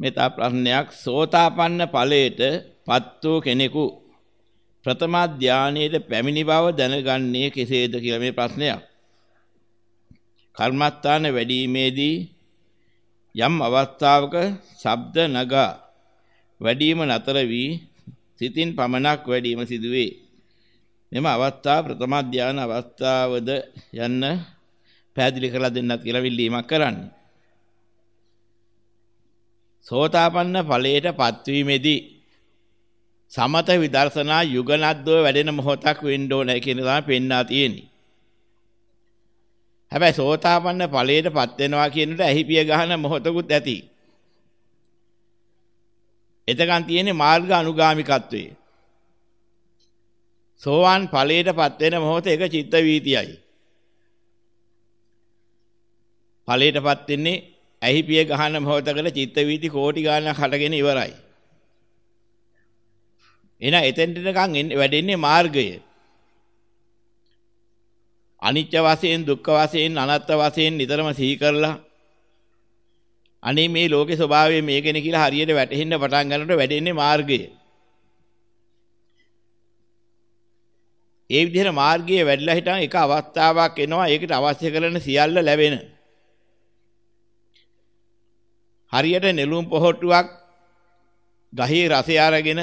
මෙතා ප්‍රශ්නයක් සෝතාපන්න ඵලයට පත් වූ කෙනෙකු ප්‍රථම ධානයේද පැමිණි බව දැනගන්නේ කෙසේද කියලා මේ ප්‍රශ්නයක්. කර්මස්ථාන වැඩිීමේදී යම් අවස්ථාවක ශබ්ද නගා වැඩිම නතර වී සිතින් පමණක් වැඩිම සිදුවේ. මෙම අවස්ථාව ප්‍රථම ධානය අවස්ථාවද යන්න පැහැදිලි කරලා දෙන්නත් කියලා විල්ලීමක් කරන්නේ. සෝතාපන්න ඵලයට පත්වීමේදී සමත විදර්ශනා යුගනද්දව වැඩෙන මොහොතක් වෙන්න ඕන කියන තමයි පෙන්වා තියෙන්නේ. හැබැයි සෝතාපන්න ඵලයට පත් වෙනවා කියනට ඇහිපිය ගහන මොහොතකුත් ඇති. එතකන් තියෙන්නේ මාර්ග අනුගාමිකත්වයේ. සෝවාන් ඵලයට පත් වෙන මොහොත එක චිත්ත වීතියයි. ඵලයට පත් වෙන්නේ ඇහිපිය ගහන මොහොතකට චිත්ත වීති කෝටි ගාණක් හටගෙන ඉවරයි. එහෙනම් එතෙන්ට නිකන් වැඩෙන්නේ මාර්ගය. අනිත්‍ය වශයෙන් දුක්ඛ වශයෙන් අනාත්ම වශයෙන් නිතරම සිහි කරලා අනේ මේ ලෝකේ ස්වභාවය මේකනේ කියලා හරියට වැටහෙන්න පටන් ගන්නකොට වැඩෙන්නේ මාර්ගය. ඒ විදිහට මාර්ගයේ වැඩිලා හිටන් එක අවස්ථාවක් එනවා ඒකට අවශ්‍ය කරන සියල්ල ලැබෙන. හරියට නෙළුම් පොහොට්ටුවක් ගහේ රසය අරගෙන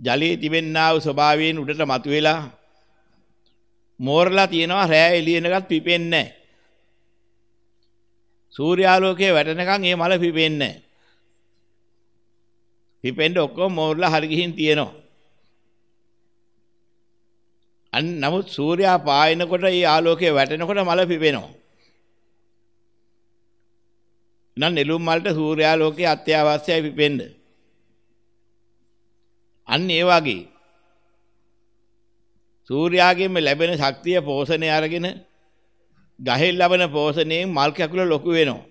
ජලයේ තිබෙන්නා වූ ස්වභාවයෙන් උඩට මතුවෙලා මෝරලා තියෙනවා රෑ එළියෙනකත් පිපෙන්නේ නැහැ. සූර්යාලෝකයේ වැටෙනකන් ඒ මල පිපෙන්නේ නැහැ. පිපෙන්න ඔක්කොම මෝරලා හරි ගිහින් තියෙනවා. අන් නමුත් සූර්යා පායනකොට ඒ ආලෝකය වැටෙනකොට මල පිපෙනවා. නම් නෙළුම් මලට සූර්යාලෝකයේ අත්‍යවශ්‍යයි පිපෙන්න. අන්න ඒ වගේ සූර්යාගෙන්ම ලැබෙන ශක්තිය පෝෂණය අරගෙන ගහෙන් ලබන පෝෂණයෙන් මල් කැකුල ලොකු වෙනවා.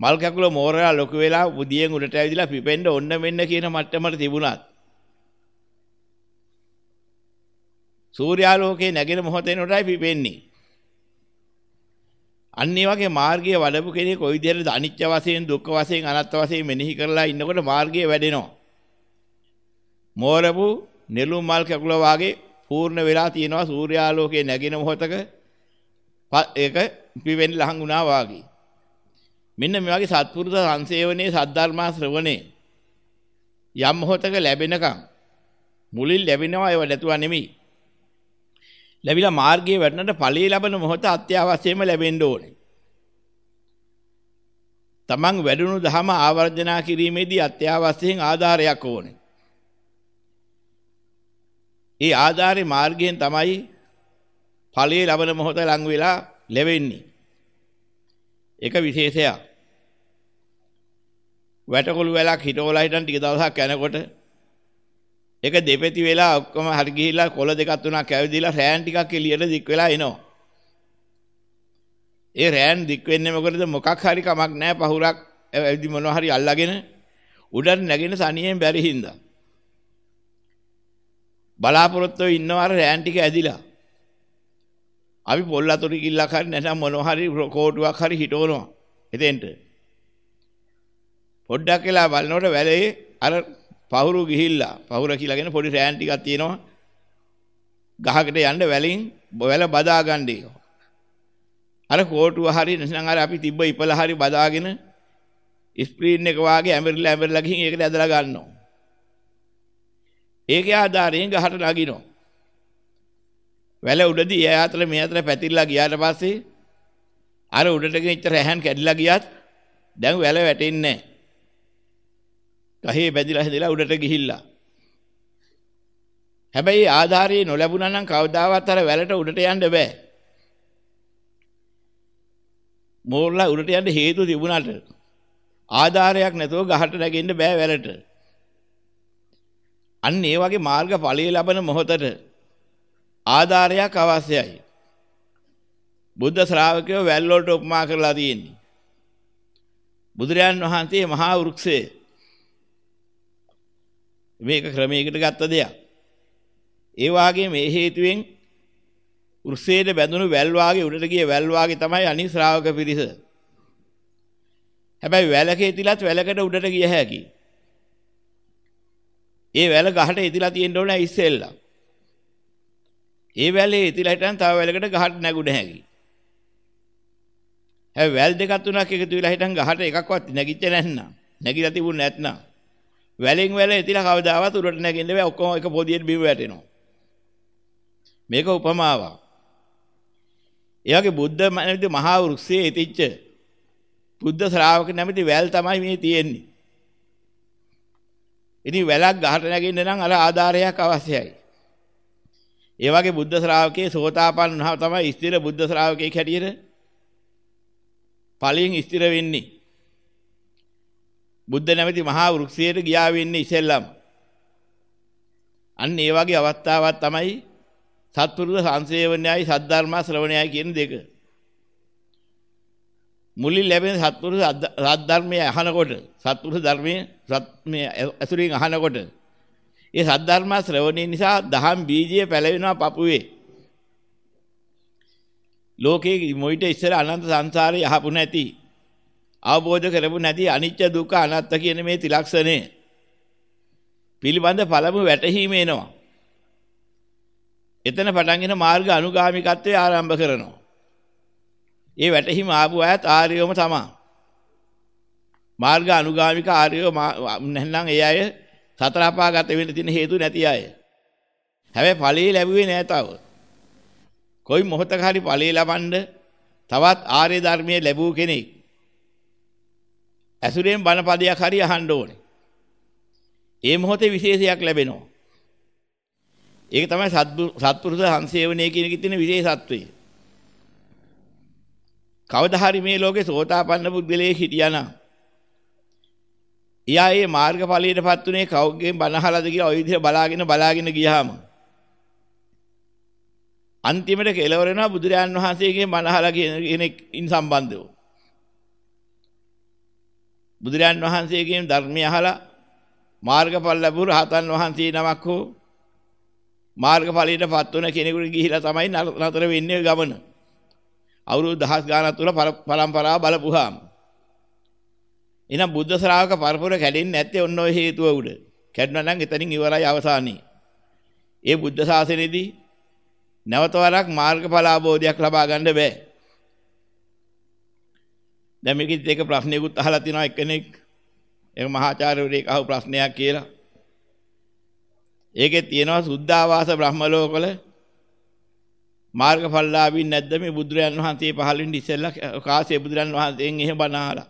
මල් කැකුල මෝරලා ලොකු වෙලා බුදියෙන් උඩට ඇවිදලා පිපෙන්න ඔන්න මෙන්න කියන මට්ටමට තිබුණත් සූර්යාලෝකයේ නැගෙන මොහොතේනටයි පිපෙන්නේ. අන්න ඒ වගේ මාර්ගයේ වඩපු කෙනෙක් ওই විදිහට අනිත්‍ය වශයෙන් දුක්ඛ වශයෙන් අනාත්ම වශයෙන් මෙනෙහි කරලා ඉන්නකොට මාර්ගයේ වැඩෙනවා. මෝරපු නෙළුම් මල් කැකුල වාගේ පූර්ණ වෙලා තියෙනවා සූර්යාලෝකයේ නැගෙන මොහොතක ඒක පිපෙන්න ලහන් වුණා වාගේ. මෙන්න මේ වගේ සත්පුරුෂ සංසේවනයේ සද්ධර්මා ශ්‍රවණේ යම් මොහොතක ලැබෙනකම් මුලින් ලැබෙනවා ඒව නැතුව නෙමෙයි. ලැබිලා මාර්ගයේ වැඩනට ඵලයේ ලබන මොහොත අත්‍යවශ්‍යයෙන්ම ලැබෙන්න ඕනේ. තමන් වැඩුණු දහම ආවර්ජනා කිරීමේදී අත්‍යවශ්‍යයෙන් ආධාරයක් ඕනේ. ඒ ආධාරේ මාර්ගයෙන් තමයි ඵලයේ ලබන මොහොත ලඟ වෙලා ලැබෙන්නේ. එක විශේෂයක්. වැටකොළු වැලක් හිටවලා හිටන් ටික දවසක් යනකොට ඒක දෙපෙති වෙලා ඔක්කොම හරි ගිහිල්ලා කොළ දෙකක් තුනක් ඇවිදලා රෑන් ටිකක් එළියට දික් වෙලා එනවා. ඒ රෑන් දික් වෙන්නේ මොකටද මොකක් හරි කමක් නැහැ පහුරක් ඇවිදි මොනවා හරි අල්ලගෙන උඩට නැගෙන සනියෙන් බැරි හින්දා. බලාපොරොත්තු ඉන්නවා රෑන් ටික ඇදිලා. අපි පොල් අතුරු කිල්ලක් හරි නැත්නම් මොනවා හරි කෝටුවක් හරි හිටවනවා. එතෙන්ට. පොඩ්ඩක් වෙලා බලනකොට වැලේ අර පහුරු ගිහිල්ලා පහුර කියලාගෙන පොඩි රෑන් ටිකක් තියෙනවා. ගහකට යන්න වැලින් වැල බදා ගන්නේ. අර කෝටුව හරි නැත්නම් අර අපි තිබ්බ ඉපල හරි බදාගෙන ස්ක්‍රීන් එක වාගේ ඇඹරිලා ඇඹරිලා ගිහින් ඒකට ඇදලා ගන්නවා. ඒකේ ආධාරයෙන් ගහට නගිනවා. වැල උඩදී එයා අතර මේ අතර පැතිරලා ගියාට පස්සේ අර උඩට ගෙනිච්ච රැහන් කැඩිලා ගියත් දැන් වැල වැටෙන්නේ නැහැ. ගහේ බැදිලා හැදලා උඩට ගිහිල්ලා. හැබැයි ආධාරය නොලැබුණා නම් කවදාවත් අර වැලට උඩට යන්න බෑ. මෝරලා උඩට යන්න හේතු තිබුණාට ආධාරයක් නැතුව ගහට නැගෙන්න බෑ වැලට. අන්න ඒ වගේ මාර්ග ඵලයේ ලබන මොහොතට ආධාරයක් අවශ්‍යයි. බුද්ධ ශ්‍රාවකයෝ වැල් වලට උපමා කරලා තියෙන්නේ. බුදුරයන් වහන්සේ මහා වෘක්ෂය. මේක ක්‍රමයකට ගත්ත දෙයක්. ඒ වාගේ මේ හේතුවෙන් වෘක්ෂයට බැඳුණු වැල් වාගේ උඩට ගිය වැල් වාගේ තමයි අනිත් ශ්‍රාවක පිරිස. හැබැයි වැලකේ තිලත් වැලකට උඩට ගිය හැකි. ඒ වැල ගහට ඉතිලා තියෙන්න ඕනේ ඉස්සෙල්ලා. ඒ වැලේ ඉතිලා හිටන් තව වැලකට ගහට නැගුණ හැකි. හැබැයි වැල් දෙකක් තුනක් එකතු වෙලා හිටන් ගහට එකක්වත් නැගිච්ච නැත්නම් නැගිලා තිබුණ නැත්නම් වැලෙන් වැල ඉතිලා කවදාවත් උඩට නැගෙන්න බෑ ඔක්කොම එක පොදියට බිම වැටෙනවා. මේක උපමාවක්. ඒ වගේ බුද්ධ නැමැති මහා වෘක්ෂයේ ඉතිච්ච බුද්ධ ශ්‍රාවක නැමැති වැල් තමයි මේ තියෙන්නේ. ඉතින් වැලක් ගහට නැගින්න නම් අර ආධාරයක් අවශ්‍යයි. ඒ වගේ බුද්ධ ශ්‍රාවකේ සෝතාපන්න වුණා තමයි ස්ථිර බුද්ධ ශ්‍රාවකෙක් හැටියට ඵලයෙන් ස්ථිර වෙන්නේ. බුද්ධ නැමැති මහා වෘක්ෂයට ගියා වෙන්නේ ඉසෙල්ලම. අන්න ඒ වගේ අවස්ථාවක් තමයි සත්පුරුෂ සංසේවනයයි සද්ධර්ම ශ්‍රවණයයි කියන දෙක. මුලින් ලැබෙන සත්පුරුෂ සද්ධර්මයේ අහනකොට සත්පුරුෂ ධර්මයේ සත්මයේ අසුරින් අහනකොට ඒ සද්ධර්ම ශ්‍රවණය නිසා දහම් බීජය පැලවෙනවා පපුවේ. ලෝකේ මොයිට ඉස්සර අනන්ත සංසාරේ යහපු නැති අවබෝධ කරපු නැති අනිච්ච දුක්ඛ අනාත්ත කියන මේ ත්‍රිලක්ෂණය පිළිබඳ පළමු වැටහීම එනවා. එතන පටන්ගෙන මාර්ග අනුගාමිකත්වයේ ආරම්භ කරනවා. ඒ වැටහිම ආපු අයත් ආර්යවම තමයි. මාර්ග අනුගාමික ආර්යව නැත්නම් ඒ අය සතර අපාගත වෙන්න තියෙන හේතු නැති අය. හැබැයි ඵලයේ ලැබුවේ නෑ තව. කොයි මොහොතක හරි ඵලයේ ලබනද තවත් ආර්ය ධර්මයේ ලැබූ කෙනෙක් ඇසුරෙන් බණ පදයක් හරි අහන්න ඕනේ. ඒ මොහොතේ විශේෂයක් ලැබෙනවා. ඒක තමයි සත්පුරුෂ සංසේවනයේ කියන එකේ තියෙන විශේෂත්වය. කවදා හරි මේ ලෝකේ සෝතාපන්න පුද්ගලයෙක් හිටියානම් එයා ඒ මාර්ගඵලයටපත් උනේ කවුගෙන් බනහලාද කියලා ওই විදිහ බලාගෙන බලාගෙන ගියාම අන්තිමට කෙලවර වෙනවා බුදුරයන් වහන්සේගෙන් බනහලා කෙනෙක් ඉන් සම්බන්ධව බුදුරයන් වහන්සේගෙන් ධර්මය අහලා මාර්ගඵල ලැබු රහතන් වහන්සේ නමක් හෝ මාර්ගඵලයටපත් වුණ කෙනෙකුට ගිහිලා තමයි නතර වෙන්නේ ගමන. අවුරුදු දහස් ගානක් තුල පරම්පරාව බලපුවාම. එහෙනම් බුද්ධ ශ්‍රාවක පරපුර කැඩෙන්නේ නැත්තේ ඔන්න ඔය හේතුව උඩ. කැඩුණා නම් එතනින් ඉවරයි අවසානයේ. ඒ බුද්ධ ශාසනයේදී නැවත වරක් මාර්ගඵල අවබෝධයක් ලබා ගන්න බෑ. දැන් මේකෙත් එක ප්‍රශ්නයකුත් අහලා තිනවා එක්කෙනෙක්. ඒක මහාචාර්යවරයෙක් අහපු ප්‍රශ්නයක් කියලා. ඒකේ තියෙනවා සුද්ධාවාස බ්‍රහ්ම ලෝකවල මාර්ගඵලලාභී නැද්ද මේ බුදුරයන් වහන්සේ පහළ වෙන්න ඉස්සෙල්ලා කාසේ බුදුරන් වහන්සේගෙන් එහෙම බණ අහලා.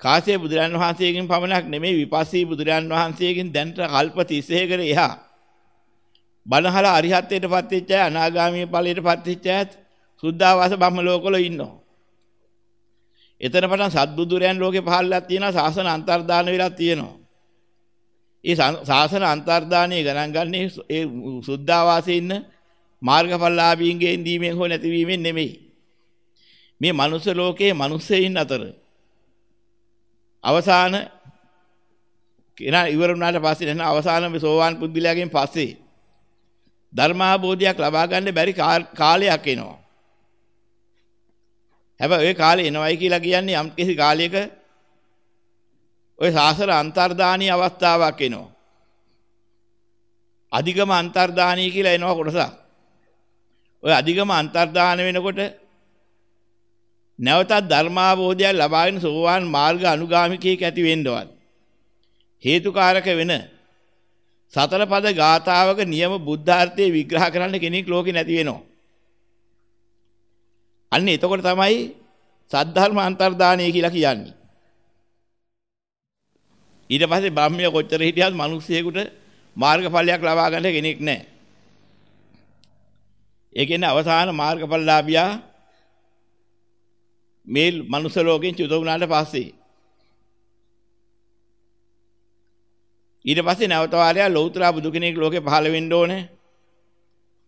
කාසේ බුදුරන් වහන්සේගෙන් පමණක් නෙමෙයි විපස්සී බුදුරන් වහන්සේගෙන් දැන්ට කල්ප 30කට එහා බණහලා අරිහත්ත්වයටපත් වෙච්ච අය අනාගාමී ඵලයටපත් වෙච්ච අයත් සුද්ධාවාස බ්‍රහ්ම ලෝකවල ඉන්නවා. එතන පටන් සත්බුදුරයන් ලෝකේ පහළලා තියෙනවා ශාසන අන්තර්දාන වෙලා තියෙනවා. ඒ ශාසන අන්තර්දානයේ ගණන් ගන්නේ ඒ සුද්ධාවාසයේ ඉන්න මාර්ගඵලලාභීන්ගේ ඉඳීමෙන් හෝ නැතිවීමෙන් නෙමෙයි. මේ මනුස්ස ලෝකයේ මිනිස්සෙයින් අතර අවසාන කෙනා ඉවර වුණාට පස්සේ නේද අවසාන සෝවාන් පුද්ගලයාගෙන් පස්සේ ධර්මාබෝධයක් ලබා ගන්න බැරි කාලයක් එනවා. හැබැයි ওই කාලේ එනවයි කියලා කියන්නේ යම් කිසි කාලයක ওই සාසන අන්තර්දානීය අවස්ථාවක් එනවා. අධිගම අන්තර්දානීය කියලා එනවා කොටසක්. ওই අධිගම අන්තර්දාන වෙනකොට නැවතත් ධර්මාවබෝධය ලබාගෙන සෝවාන් මාර්ග අනුගාමිකයෙක් ඇති වෙන්නවත්. හේතුකාරක වෙන සතර පද ගාථාවක නියම බුද්ධාර්ථයේ විග්‍රහ කරන්න කෙනෙක් ලෝකේ නැති වෙනවා. අන්න එතකොට තමයි සද්ධර්ම අන්තර්දානය කියලා කියන්නේ. ඊට පස්සේ බ්‍රාහ්මණය කොච්චර හිටියත් මිනිස්සෙකුට මාර්ගඵලයක් ලබා ගන්න කෙනෙක් නැහැ. ඒ කියන්නේ අවසාන මාර්ගඵලලාභියා මේ මනුස්ස ලෝකෙන් චුත වුණාට පස්සේ ඊට පස්සේ නැවත වාරයක් ලෞතර බුදු කෙනෙක් ලෝකේ පහළ වෙන්න ඕනේ.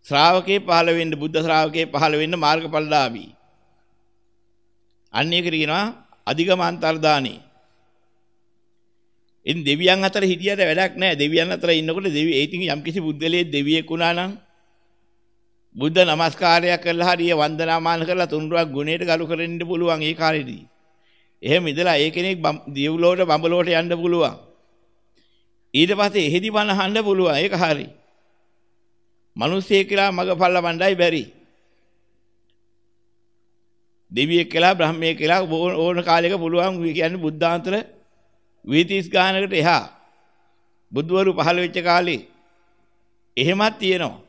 ශ්‍රාවකේ පහළ වෙන්න බුද්ධ ශ්‍රාවකේ පහළ වෙන්න මාර්ගඵලලාභී. අන්න ඒක කියනවා අධිගම අන්තර්දානේ. ඉතින් දෙවියන් අතර හිටියට වැඩක් නැහැ. දෙවියන් අතර ඉන්නකොට දෙවි ඒ ඉතින් යම්කිසි බුද්ධලේ දෙවියෙක් වුණා නම් බුද්ධ නමස්කාරයක් කරලා හරිය වන්දනාමාන කරලා තුන්රුවක් ගුණයට ගලු කරන්න පුළුවන් ඒ කාලෙදී. එහෙම ඉඳලා ඒ කෙනෙක් දියුලෝට බඹලෝට යන්න පුළුවන්. ඊට පස්සේ එහෙදි බණ අහන්න පුළුවන්. ඒක හරි. මිනිස්සෙක් කියලා මගපල්ල වණ්ඩයි බැරි. දෙවියෙක් කියලා බ්‍රහ්මයෙක් කියලා ඕන කාලයක පුළුවන් කියන්නේ බුද්ධාන්තර 20 ගානකට එහා බුදුවරු පහළ වෙච්ච කාලේ එහෙමත් තියෙනවා.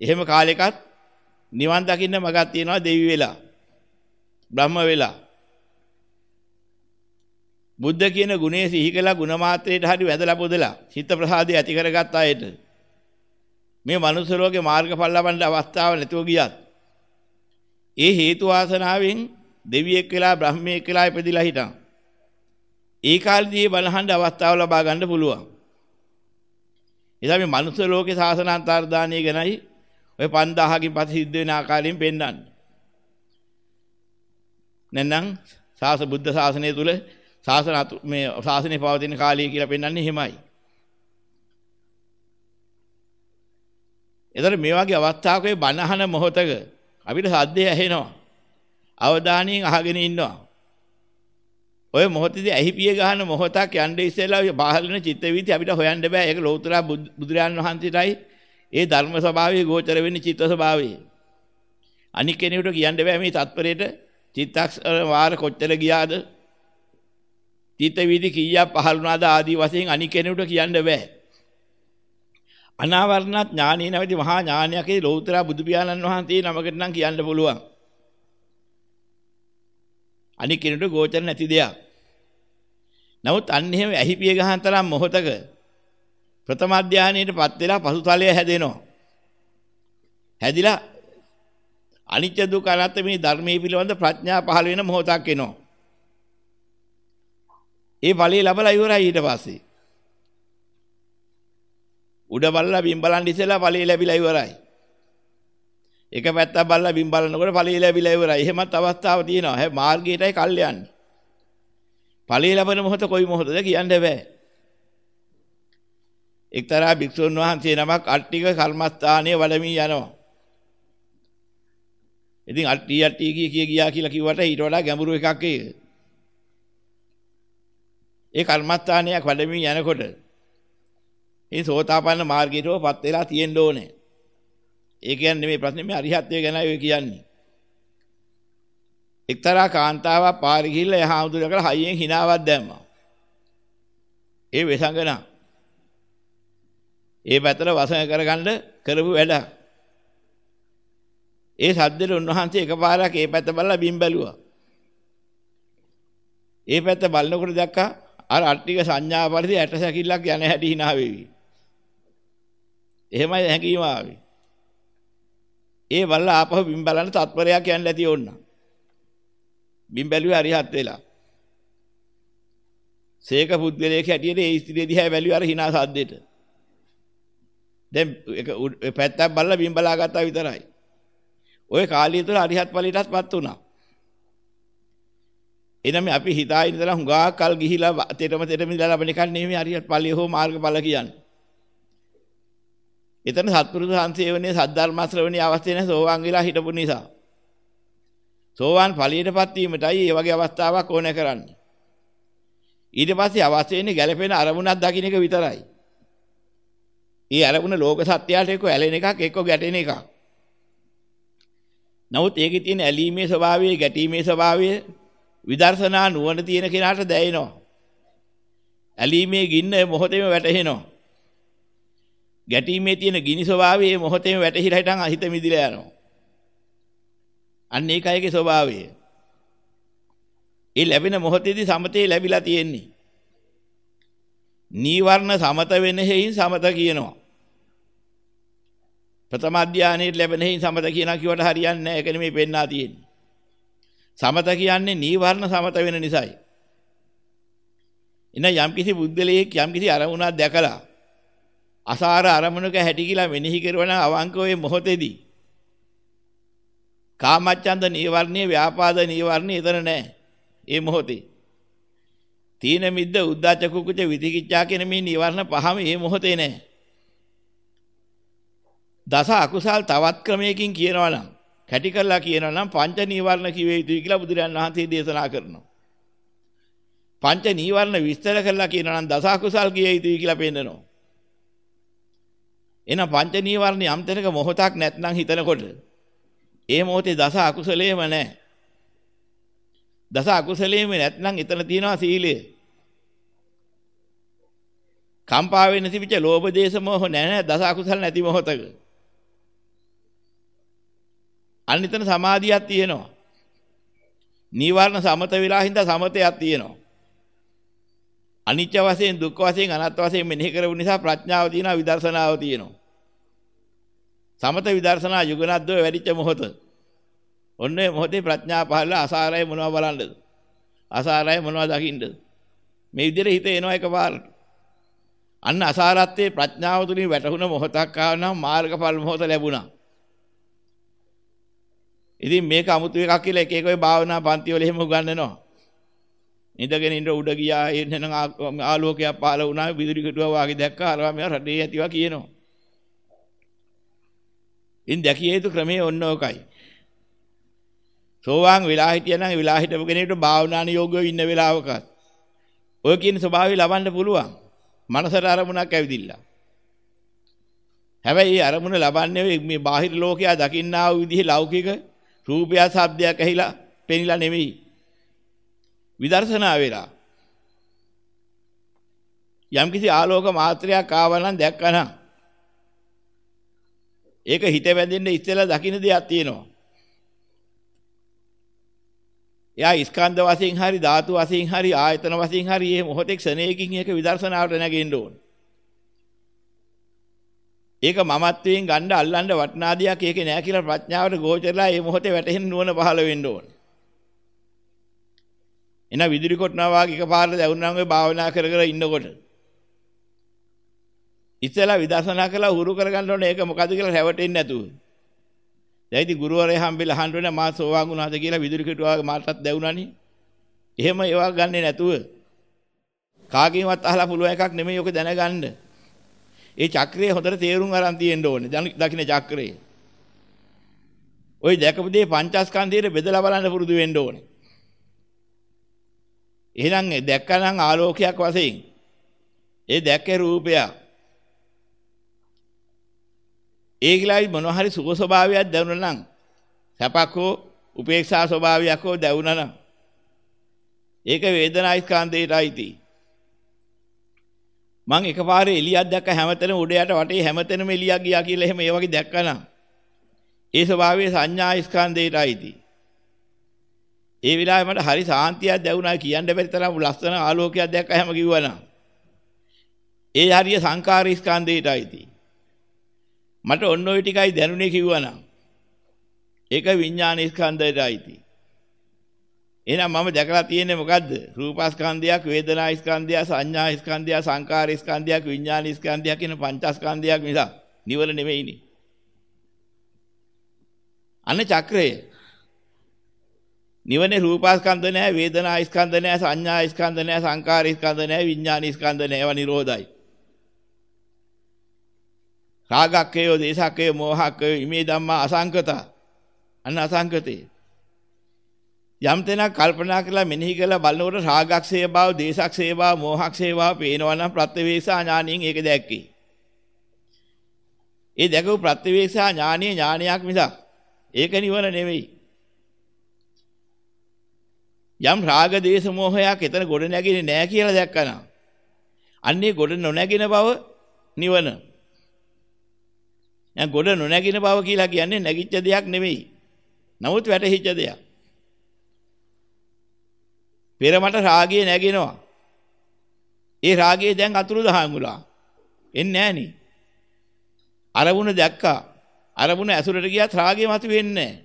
එහෙම කාලෙකත් නිවන් දකින්න මගක් තියෙනවා දෙවි වෙලා. බ්‍රහ්ම වෙලා. බුද්ධ කියන ගුණේ සිහි කළා ගුණ මාත්‍රයට හරි වැදලා පොදලා චිත්ත ප්‍රසාදය ඇති කරගත් අයට මේ මනුස්ස ලෝකේ මාර්ගඵල ලබන්න අවස්ථාව නැතුව ගියත් ඒ හේතු වාසනාවෙන් දෙවියෙක් වෙලා බ්‍රහ්මයෙක් වෙලා ඉපදිලා හිටන්. ඒ කාලේදී බලහඬ අවස්ථාව ලබා ගන්න පුළුවන්. එදා මේ මනුස්ස ලෝකේ සාසනාන්තර්දානිය ගැනයි ඔය 5000කින් පස්සේ සිද්ධ වෙන ආකාරයෙන් පෙන්වන්නේ. නැත්නම් සාස බුද්ධ ශාසනය තුල ශාසන මේ ශාසනය පවතින කාලය කියලා පෙන්වන්නේ එහෙමයි. එතකොට මේ වගේ අවස්ථාවක බණහන මොහතක අපිට සද්දය ඇහෙනවා. අවධානයෙන් අහගෙන ඉන්නවා. ඔය මොහොතේදී ඇහිපිය ගහන මොහොතක් යන්නේ ඉස්සෙල්ලා බාහිරින චිත්ත වීති අපිට හොයන්න බෑ. ඒක ලෞතර බුදුරජාන් වහන්සේටයි ඒ ධර්ම ස්වභාවයේ ගෝචර වෙන්නේ චිත්ත ස්වභාවයේ. අනික් කෙනෙකුට කියන්න බෑ මේ තත්පරේට චිත්තක්ෂර වාර කොච්චර ගියාද චිත්ත වීදි කීයක් පහළ වුණාද ආදී වශයෙන් අනික් කෙනෙකුට කියන්න බෑ අනාවරණත් ඥානී නැවති මහා ඥානයකේ ලෞතර බුදු පියාණන් වහන්සේ නමකට නම් කියන්න පුළුවන් අනික් කෙනෙකුට ගෝචර නැති දෙයක් නමුත් අන්න එහෙම ඇහිපිය ගහන තරම් මොහතක ප්‍රථම අධ්‍යානයේටපත් වෙලා පසුතලය හැදෙනවා හැදිලා අනිත්‍ය දුක්ඛ අනාත්ම මේ ධර්මයේ පිළිබඳ ප්‍රඥා පහළ වෙන මොහොතක් එනවා. ඒ ඵලයේ ලැබලා ඉවරයි ඊට පස්සේ. උඩ බලලා බිම් බලන් ඉස්සෙල්ලා ඵලයේ ලැබිලා ඉවරයි. එක පැත්තක් බලලා බිම් බලනකොට ඵලයේ ලැබිලා ඉවරයි. එහෙමත් අවස්ථාව තියෙනවා. හැබැයි මාර්ගයටයි කල් යන්නේ. ඵලයේ ලැබෙන මොහොත කොයි මොහොතද කියන්න බෑ. එක්තරා භික්ෂුන් වහන්සේ නමක් අට්ටික කර්මස්ථානයේ වඩමින් යනවා. ඉතින් අට්ටි අට්ටි කිය කිය ගියා කියලා කිව්වට ඊට වඩා ගැඹුරු එකක් ඒක. ඒ කර්මස්ථානයක් වැඩමින් යනකොට මේ සෝතාපන්න මාර්ගයටපත් වෙලා තියෙන්න ඕනේ. ඒ කියන්නේ මේ ප්‍රශ්නේ මේ අරිහත්ත්වය ගැනයි ඔය කියන්නේ. එක්තරා කාන්තාවක් පාරේ ගිහිල්ලා එහා හඳුනලා හයියෙන් hinaවක් දැම්මා. ඒ වෙසඟනා. ඒ පැතර වසඟ කරගන්න කරපු වැඩක්. ඒ සද්දෙට උන්වහන්සේ එකපාරක් ඒ පැත්ත බලලා බිම් බැලුවා. ඒ පැත්ත බලනකොට දැක්කා අර අට්ටික සංඥා පරිදි ඇට සැකිල්ලක් යන හැටි hina වෙවි. එහෙමයි හැඟීම ආවේ. ඒ බලලා ආපහු බිම් බලන තත්පරයක් යන්න ඇති ඕන්න. බිම් බැලුවේ හරිහත් වෙලා. සේක පුද්ගලයෙක් හැටියට ඒ ස්ත්‍රිය දිහා බැලුවේ අර hina සද්දෙට. දැන් එක පැත්තක් බලලා බිම් බලා ගත්තා විතරයි. ওই කාලය තුළ අරිහත් ඵලයටත්පත් වුණා. එනම අපි හිතා ඉඳලා හුඟා කල් ගිහිලා තෙටම තෙටම ඉඳලා ලබන එකක් නෙමෙයි අරිහත් ඵලය හෝ මාර්ගඵල කියන්නේ. එතන සත්පුරුෂ සංසේවනයේ සද්ධර්ම ශ්‍රවණී අවස්ථේ නැහැ සෝවාන් වෙලා හිටපු නිසා. සෝවාන් ඵලයටපත් වීමටයි මේ වගේ අවස්ථාවක් ඕන කරන්නේ. ඊට පස්සේ අවශ්‍ය වෙන්නේ ගැළපෙන අරමුණක් දකින්න එක විතරයි. ඒ අරමුණ ලෝක සත්‍යයට එක්ක ඇලෙන එකක් එක්ක ගැටෙන එකක්. නමුත් ඒකේ තියෙන ඇලීමේ ස්වභාවය, ගැටීමේ ස්වභාවය විදර්ශනා නුවණ තියෙන කෙනාට දැනෙනවා. ඇලීමේ ගින්න මොහොතේම වැටහෙනවා. ගැටීමේ තියෙන ගිනි ස්වභාවය මොහොතේම වැටහිලා හිටන් අහිත මිදිලා යනවා. අන්න ඒකයිගේ ස්වභාවය. ඒ ලැබෙන මොහොතේදී සමතේ ලැබිලා තියෙන්නේ. නීවරණ සමත වෙන හේයින් සමත කියනවා. ප්‍රථම අධ්‍යානයේ ලැබෙන හේයින් සමත කියනවා කිව්වට හරියන්නේ නැහැ. ඒක නෙමෙයි පෙන්වා තියෙන්නේ. සමත කියන්නේ නීවරණ සමත වෙන නිසායි. එන යම්කිසි බුද්ධලයක් යම්කිසි අරමුණක් දැකලා අසාර අරමුණක හැටි කියලා මෙනෙහි කරවන අවංක වේ මොහොතේදී කාමච්ඡන්ද නීවරණයේ ව්‍යාපාද නීවරණේ එතන නැහැ. ඒ මොහොතේ. තීන මිද්ද උද්ධච්ච කුකුච විතිකිච්ඡා කියන මේ නීවරණ පහම ඒ මොහොතේ නැහැ. දස අකුසල් තවත් ක්‍රමයකින් කියනවා නම් කැටි කරලා කියනවා නම් පංච නීවරණ කිවේ යුතුයි කියලා බුදුරජාණන් වහන්සේ දේශනා කරනවා. පංච නීවරණ විස්තර කරලා කියනවා නම් දස අකුසල් කිය යුතුයි කියලා පෙන්නනවා. එහෙනම් පංච නීවරණ යම් තැනක මොහොතක් නැත්නම් හිතනකොට ඒ මොහොතේ දස අකුසලේම නැහැ. දස අකුසලේම නැත්නම් එතන තියෙනවා සීලය. කම්පා වෙන තිබිච්ච ලෝභ දේශ මොහ නැහැ දස අකුසල නැති මොහොතක. අනිතන සමාධියක් තියෙනවා. නීවරණ සමත විලා හින්දා සමතයක් තියෙනවා. අනිත්‍ය වශයෙන් දුක්ඛ වශයෙන් අනාත්ම වශයෙන් මෙනෙහි කරපු නිසා ප්‍රඥාව තියෙනවා විදර්ශනාව තියෙනවා. සමත විදර්ශනා යුගනද්දෝ වැඩිච්ච මොහොත. ඔන්නේ මොහොතේ ප්‍රඥා පහළ අසාරය මොනවද බලන්නද? අසාරය මොනවද දකින්නද? මේ විදිහට හිත එනවා එකපාරට. අන්න අසාරත්වයේ ප්‍රඥාව තුලින් වැටහුණ මොහොතක් ආවනම් මාර්ගඵල මොහොත ලැබුණා. ඉතින් මේක 아무තු එකක් කියලා එක එක ඔය භාවනා පන්ති වල එහෙම උගන්වනවා. ඉඳගෙන ඉඳ උඩ ගියා එන්නනම් ආලෝකයක් පහළ වුණා විදුලි කටුවා වගේ දැක්කා අරවා මේවා රටේ ඇතිවා කියනවා. ඉන් දැකිය යුතු ක්‍රමයේ ඔන්න ඕකයි. සෝවාන් වෙලා හිටියනම් වෙලා හිටපු කෙනෙකුට භාවනාන යෝග්‍යව ඉන්න වෙලාවකත් ඔය කියන ස්වභාවය ලබන්න පුළුවන්. මනසට අරමුණක් ඇවිදිලා. හැබැයි මේ අරමුණ ලබන්නේ මේ බාහිර ලෝකයා දකින්නා වූ විදිහේ ලෞකික රූපය ශබ්දයක් ඇහිලා පෙනිලා නෙමෙයි. විදර්ශනා වෙලා. යම්කිසි ආලෝක මාත්‍රයක් ආවනම් දැක්කනම් ඒක හිත වැදෙන්න ඉස්සෙල්ලා දකින්න දෙයක් තියෙනවා. එයා ස්කන්ධ වශයෙන් හරි ධාතු වශයෙන් හරි ආයතන වශයෙන් හරි මේ මොහොතේ ක්ෂණයකින් ඒක විදර්ශනාවට නැගෙන්න ඕන. ඒක මමත්වයෙන් ගන්න අල්ලන්න වටනාදියක් ඒකේ නෑ කියලා ප්‍රඥාවට ගෝචරලා මේ මොහොතේ වැටහෙන නුවණ පහළ වෙන්න ඕන. එන විදුලි කොටනවා වගේ එකපාරට දැවුනනම් ඔය භාවනා කර කර ඉන්නකොට ඉතලා විදර්ශනා කළා උරු කරගන්න ඕනේ ඒක මොකද කියලා රැවටෙන්නේ නැතුව. දැන් ඉතින් ගුරුවරයා හම්බෙලා අහන්න ඕනේ මා සෝවාන් වුණාද කියලා විදුලි කෙටුවාගේ මාටත් දැවුණානේ. එහෙම ඒවා ගන්නෙ නැතුව කාගෙන්වත් අහලා පුළුවන් එකක් නෙමෙයි ඔක දැනගන්න. ඒ චක්‍රය හොඳට තේරුම් අරන් තියෙන්න ඕනේ. දකින්න චක්‍රය. ওই දැකපු දේ පංචස්කන්ධයේ බෙදලා බලන්න පුරුදු වෙන්න ඕනේ. එහෙනම් දැක්කනම් ආලෝකයක් වශයෙන් ඒ දැක්කේ රූපයක් ඒගලයි මොනවා හරි සුඛ ස්වභාවයක් දැනුණා නම් සැපක් හෝ උපේක්ෂා ස්වභාවයක් හෝ දැනුණා නම් ඒක වේදනා ස්කන්ධයටයි තියෙන්නේ. මං එකපාරේ එළියක් දැක්ක හැමතැනම උඩ යට වටේ හැමතැනම එළියක් ගියා කියලා එහෙම ඒ වගේ දැක්කනම් ඒ ස්වභාවයේ සංඥා ස්කන්ධයටයි තියෙන්නේ. ඒ වෙලාවේ මට හරි සාන්තියක් දැනුණා කියන්න බැරි තරම් ලස්සන ආලෝකයක් දැක්ක හැම කිව්වනම් ඒ හරිය සංකාර ස්කන්ධයටයි තියෙන්නේ. මට ඔන්න ඔය ටිකයි දැනුනේ කිව්වනම් ඒක විඥාන ස්කන්ධයටයි තියෙන්නේ. එහෙනම් මම දැකලා තියෙන්නේ මොකද්ද? රූපස්කන්ධයක්, වේදනා ස්කන්ධයක්, සංඥා ස්කන්ධයක්, සංකාර ස්කන්ධයක්, විඥාන ස්කන්ධයක් කියන පංචස්කන්ධයක් මිසක් නිවල නෙමෙයිනේ. අන්න චක්‍රය. නිවනේ රූපස්කන්ධ නැහැ, වේදනා ස්කන්ධ නැහැ, සංඥා ස්කන්ධ නැහැ, සංකාර ස්කන්ධ නැහැ, විඥාන ස්කන්ධ නැහැ. ඒවා නිරෝධයි. රාගක්කයෝ දේශක්කයෝ මෝහක්කයෝ ඉමේ ධම්මා අසංකතා අන්න අසංකතේ යම් තැනක් කල්පනා කරලා මෙනෙහි කරලා බලනකොට රාගක්ෂේ බව දේශක්ෂේ බව මෝහක්ෂේ බව පේනවා නම් ප්‍රත්‍යවේක්ෂා ඥානියෙන් ඒක දැක්කේ ඒ දැකපු ප්‍රත්‍යවේක්ෂා ඥානිය ඥානයක් මිසක් ඒක නිවන නෙවෙයි යම් රාග දේශ මොහයක් එතන ගොඩ නැගින්නේ නැහැ කියලා දැක්කනම් අන්නේ ගොඩ නොනැගින බව නිවන දැන් ගොඩ නොනැගින බව කියලා කියන්නේ නැගිච්ච දෙයක් නෙමෙයි. නමුත් වැටහිච්ච දෙයක්. පෙර මට රාගය නැගෙනවා. ඒ රාගය දැන් අතුරුදහන් වුණා. එන්නේ නැහනේ. අරමුණ දැක්කා. අරමුණ ඇසුරට ගියත් රාගය මතු වෙන්නේ නැහැ.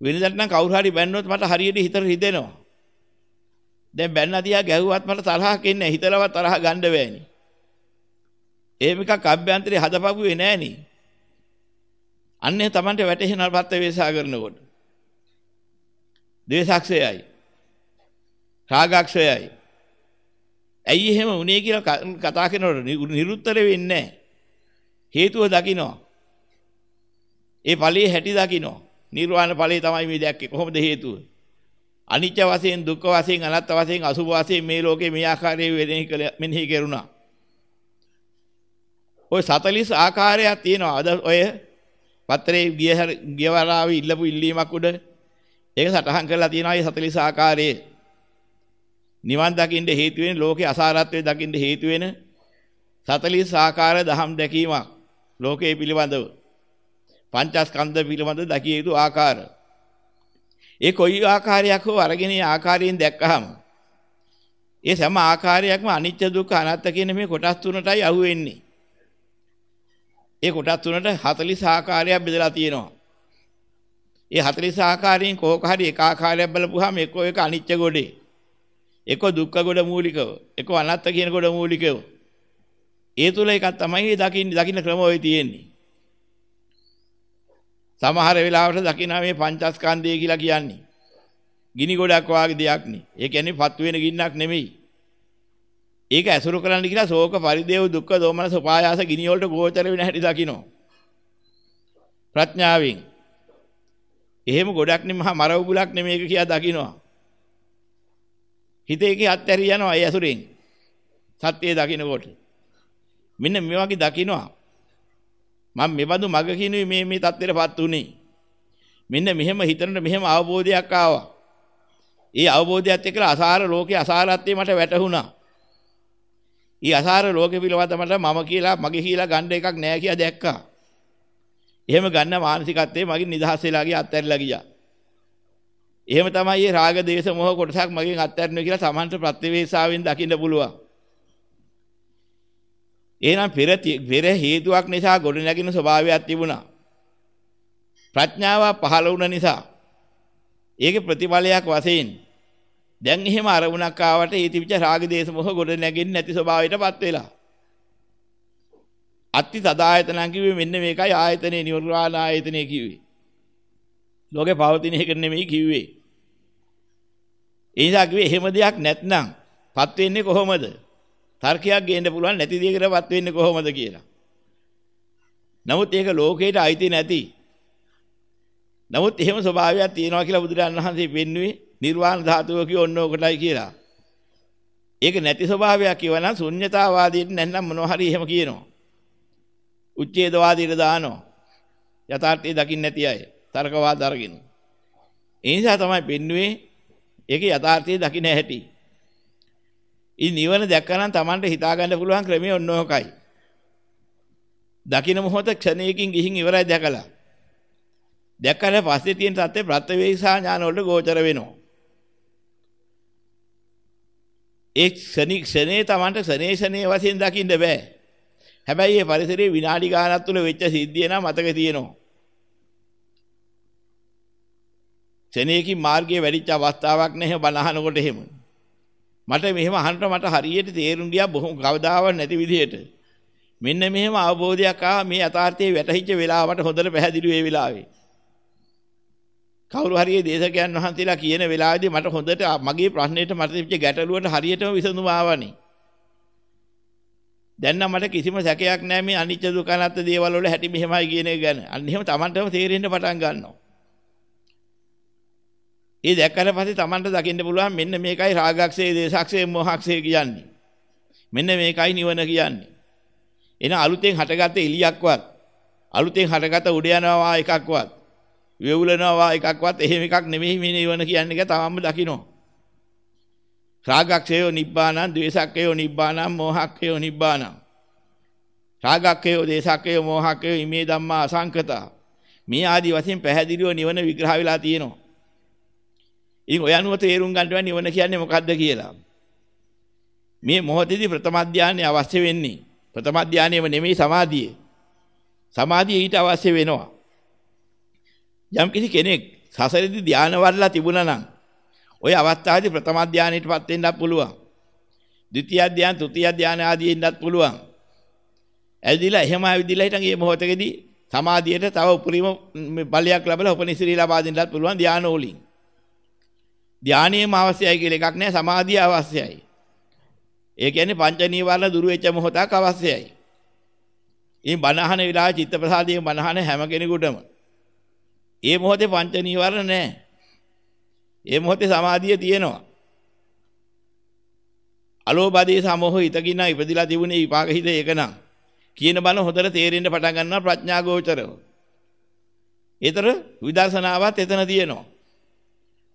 වෙනදට නම් කවුරු හරි බැන්නොත් මට හරියට හිතට රිදෙනවා. දැන් බැන්න දිහා ගැහුවත් මට තරහක් එන්නේ හිතලවත් තරහ ගන්න බෑනේ. එහෙම එකක් අභ්‍යන්තරේ හදපපුවේ නෑනේ. අන්නේ Tamante වැටෙන පත්ත වේසා කරනකොට. ද්වේෂක්ෂයයි. රාගක්ෂයයි. ඇයි එහෙම වුනේ කියලා කතා කරනකොට නිරුත්තර වෙන්නේ හේතුව දකින්නවා. ඒ ඵලයේ හැටි දකින්න. නිර්වාණ ඵලයේ තමයි මේ දැක්කේ. කොහොමද හේතුව? අනිත්‍ය වශයෙන් දුක්ඛ වශයෙන් අනාත්ම වශයෙන් අසුභ වශයෙන් මේ ලෝකේ මේ ආකාරයේ මෙනෙහි කරුණා. ඔය 40 ආකාරයක් තියෙනවා. අද ඔය පත්‍රයේ ගිය ගියවරාවේ ඉල්ලපු ඉල්ලීමක් උඩ ඒක සටහන් කරලා තියෙනවා මේ 40 ආකාරයේ. නිවන් දකින්න හේතු වෙන ලෝකේ අසාරත්වයේ දකින්න හේතු වෙන 40 ආකාර දහම් දැකීමක් ලෝකේ පිළිබඳව. පංචස්කන්ධ පිළිබඳව දකිය යුතු ආකාර. ඒ කොයි ආකාරයක් හෝ අරගෙන ඒ ආකාරයෙන් දැක්කහම ඒ සෑම ආකාරයක්ම අනිත්‍ය දුක්ඛ අනාත්ම කියන මේ කොටස් තුනටයි අහු වෙන්නේ. ඒ කොටස් තුනට 40 ආකාරයක් බෙදලා තියෙනවා. ඒ 40 ආකාරයෙන් කෝක හරි එක ආකාරයක් බලපුවාම එක්ක එක අනිත්‍ය ගොඩේ. එක්ක දුක්ඛ ගොඩ මූලිකව, එක්ක අනාත්ම කියන ගොඩ මූලිකව. ඒ තුල එකක් තමයි දකින්න දකින්න ක්‍රම ඔය තියෙන්නේ. සමහර වෙලාවට දකිනා මේ පංචස්කන්ධය කියලා කියන්නේ. ගිනි ගොඩක් වාගේ දෙයක් නේ. ඒ කියන්නේ පත් වෙන ගින්නක් නෙමෙයි. ඒක ඇසුරු කරන්න කියලා ශෝක පරිදේව දුක්ඛ දෝමනස උපායාස ගිනි වලට ගෝචර වෙන හැටි දකින්න. ප්‍රඥාවෙන්. එහෙම ගොඩක් නෙමෙයි මහා මරව බුලක් නෙමෙයි ඒක කියා දකින්නවා. හිතේ කී අත්හැරි යනවා ඒ ඇසුරෙන්. සත්‍යය දකින්නකොට. මෙන්න මේ වගේ දකින්නවා. මම මෙබඳු මග කිනුයි මේ මේ தත්ත්වෙටපත් උනේ. මෙන්න මෙහෙම හිතනට මෙහෙම අවබෝධයක් ආවා. ඒ අවබෝධයත් එක්කලා අසාර ලෝකේ අසාරත්වය මට වැටහුණා. ඊ අසාර ලෝකෙ පිළිවෙත මට මම කියලා මගේ කියලා ගන්න එකක් නෑ කියලා දැක්කා. එහෙම ගන්න මානසිකත්වයේ මගින් නිදහස් වෙලා ගියා අත්හැරලා ගියා. එහෙම තමයි මේ රාග දේශ මොහ කොටසක් මගෙන් අත්හැරෙනවා කියලා සමන්ත ප්‍රතිවේශාවෙන් දකින්න පුළුවන්. එහෙනම් පෙර පෙර හේතුවක් නිසා ගොඩ නැගින ස්වභාවයක් තිබුණා. ප්‍රඥාව පහළ වුණ නිසා ඒකේ ප්‍රතිඵලයක් වශයෙන් දැන් එහෙම අරමුණක් ආවට ඒ තිබිච්ච රාග දේශ මොහ ගොඩ නැගෙන්නේ නැති ස්වභාවයටපත් වෙලා. අත්ති සදායතනන් කිව්වේ මෙන්න මේකයි ආයතනේ නිර්වාණ ආයතනේ කිව්වේ. ලෝකේ පවතින එක නෙමෙයි කිව්වේ. ඒ නිසා කිව්වේ එහෙම දෙයක් නැත්නම් පත් වෙන්නේ කොහොමද? තර්කයක් ගේන්න පුළුවන් නැති දෙයකටපත් වෙන්නේ කොහොමද කියලා. නමුත් ඒක ලෝකේට අයිති නැති. නමුත් එහෙම ස්වභාවයක් තියෙනවා කියලා බුදුරජාණන් වහන්සේ පෙන්වුවේ නිර්වාණ ධාතුව කිය ඔන්න ඔකටයි කියලා. ඒක නැති ස්වභාවයක් කියවනම් ශුන්්‍යතාවාදීට නැත්නම් මොනවා හරි එහෙම කියනවා. උච්ඡේදවාදීට දානවා. යථාර්ථය දකින්න නැති අය තර්කවාද අරගෙන. ඒ නිසා තමයි පෙන්වුවේ ඒකේ යථාර්ථය දකින්න හැටි. ඉතින් නිවන දැක්කනම් Tamanට හිතා ගන්න පුළුවන් ක්‍රමය ඔන්න ඔකයි. දකින්න මොහොත ක්ෂණයකින් ගිහින් ඉවරයි දැකලා. දැක්කට පස්සේ තියෙන තත්ත්වේ ප්‍රත්‍යවේක්ෂා ඥාන වලට ගෝචර වෙනවා. ඒ ක්ෂණික ක්ෂණේ Tamanට ක්ෂණේ ක්ෂණේ වශයෙන් දකින්න බෑ. හැබැයි මේ පරිසරයේ විනාඩි ගානක් තුල වෙච්ච සිද්ධිය නම් මතක තියෙනවා. ක්ෂණයකින් මාර්ගයේ වැඩිච්ච අවස්ථාවක් නැහැ බනහනකොට එහෙම. මට මෙහෙම අහන්නට මට හරියට තේරුම් ගියා බොහොම කවදාවත් නැති විදිහට. මෙන්න මෙහෙම අවබෝධයක් ආවා මේ යථාර්ථයේ වැටහිච්ච වෙලාවට හොඳට පැහැදිලි වේ වෙලාවේ. කවුරු හරි දේශකයන් වහන්සේලා කියන වෙලාවේදී මට හොඳට මගේ ප්‍රශ්නෙට මට තිබිච්ච ගැටලුවට හරියටම විසඳුම ආවනේ. දැන් නම් මට කිසිම සැකයක් නැහැ මේ අනිත්‍ය දුක්ඛ අනාත්ම දේවල් වල හැටි මෙහෙමයි කියන එක ගැන. අන්න එහෙම Tamanටම තේරෙන්න පටන් ගන්නවා. ඒ දැක්කට පස්සේ Tamanට දකින්න පුළුවන් මෙන්න මේකයි රාගක්ෂේ, දේශක්ෂේ, මොහක්ෂේ කියන්නේ. මෙන්න මේකයි නිවන කියන්නේ. එන අලුතෙන් හටගත්ත එලියක්වත් අලුතෙන් හටගත්ත උඩ යනවා එකක්වත් වේවුලනවා එකක්වත් එහෙම එකක් නෙමෙයි මේ නිවන කියන්නේ එක තමන්ම දකිනවා. රාගක්ෂයෝ නිබ්බානං, ද්වේෂක්ඛයෝ නිබ්බානං, මෝහක්ඛයෝ නිබ්බානං. රාගක්ඛයෝ, දේශක්ඛයෝ, මෝහක්ඛයෝ ඉමේ ධම්මා අසංකතා. මේ ආදි වශයෙන් පැහැදිලිව නිවන විග්‍රහ වෙලා තියෙනවා. ඉතින් ඔය අනුව තේරුම් ගන්න නිවන කියන්නේ මොකද්ද කියලා. මේ මොහොතේදී ප්‍රථම ධානය අවශ්‍ය වෙන්නේ. ප්‍රථම ධානයම නෙමෙයි සමාධිය. සමාධිය ඊට අවශ්‍ය වෙනවා. යම් කිසි කෙනෙක් සසරේදී ධාන වඩලා තිබුණා නම් ওই අවස්ථාවේදී ප්‍රථම ධානයටපත් වෙන්නත් පුළුවන්. ද්විතිය ධාන, තෘතිය ධාන ආදී ඉන්නත් පුළුවන්. ඇවිදලා එහෙම ඇවිදලා හිටන් මේ මොහොතේදී සමාධියට තව උපරිම බලයක් ලැබලා උපනිශ්‍රී ලබා දෙන්නත් පුළුවන් ධාන වලින්. ධානයේම අවශ්‍යයි කියලා එකක් නැහැ සමාධිය අවශ්‍යයි. ඒ කියන්නේ පංච නීවරණ දුරු වෙච්ච මොහොතක් අවශ්‍යයි. ඉතින් බණහන විලාස චිත්ත ප්‍රසාදයේ බණහන හැම කෙනෙකුටම ඒ මොහොතේ පංච නීවරණ නැහැ. ඒ මොහොතේ සමාධිය තියෙනවා. අලෝභදී සමෝහ හිතකින් ඉපදිලා තිබුණේ විපාක හිත ඒක නම්. කියන බල හොඳට තේරෙන්න පටන් ගන්නවා ප්‍රඥා ගෝචරව. ඒතර විදර්ශනාවත් එතන තියෙනවා.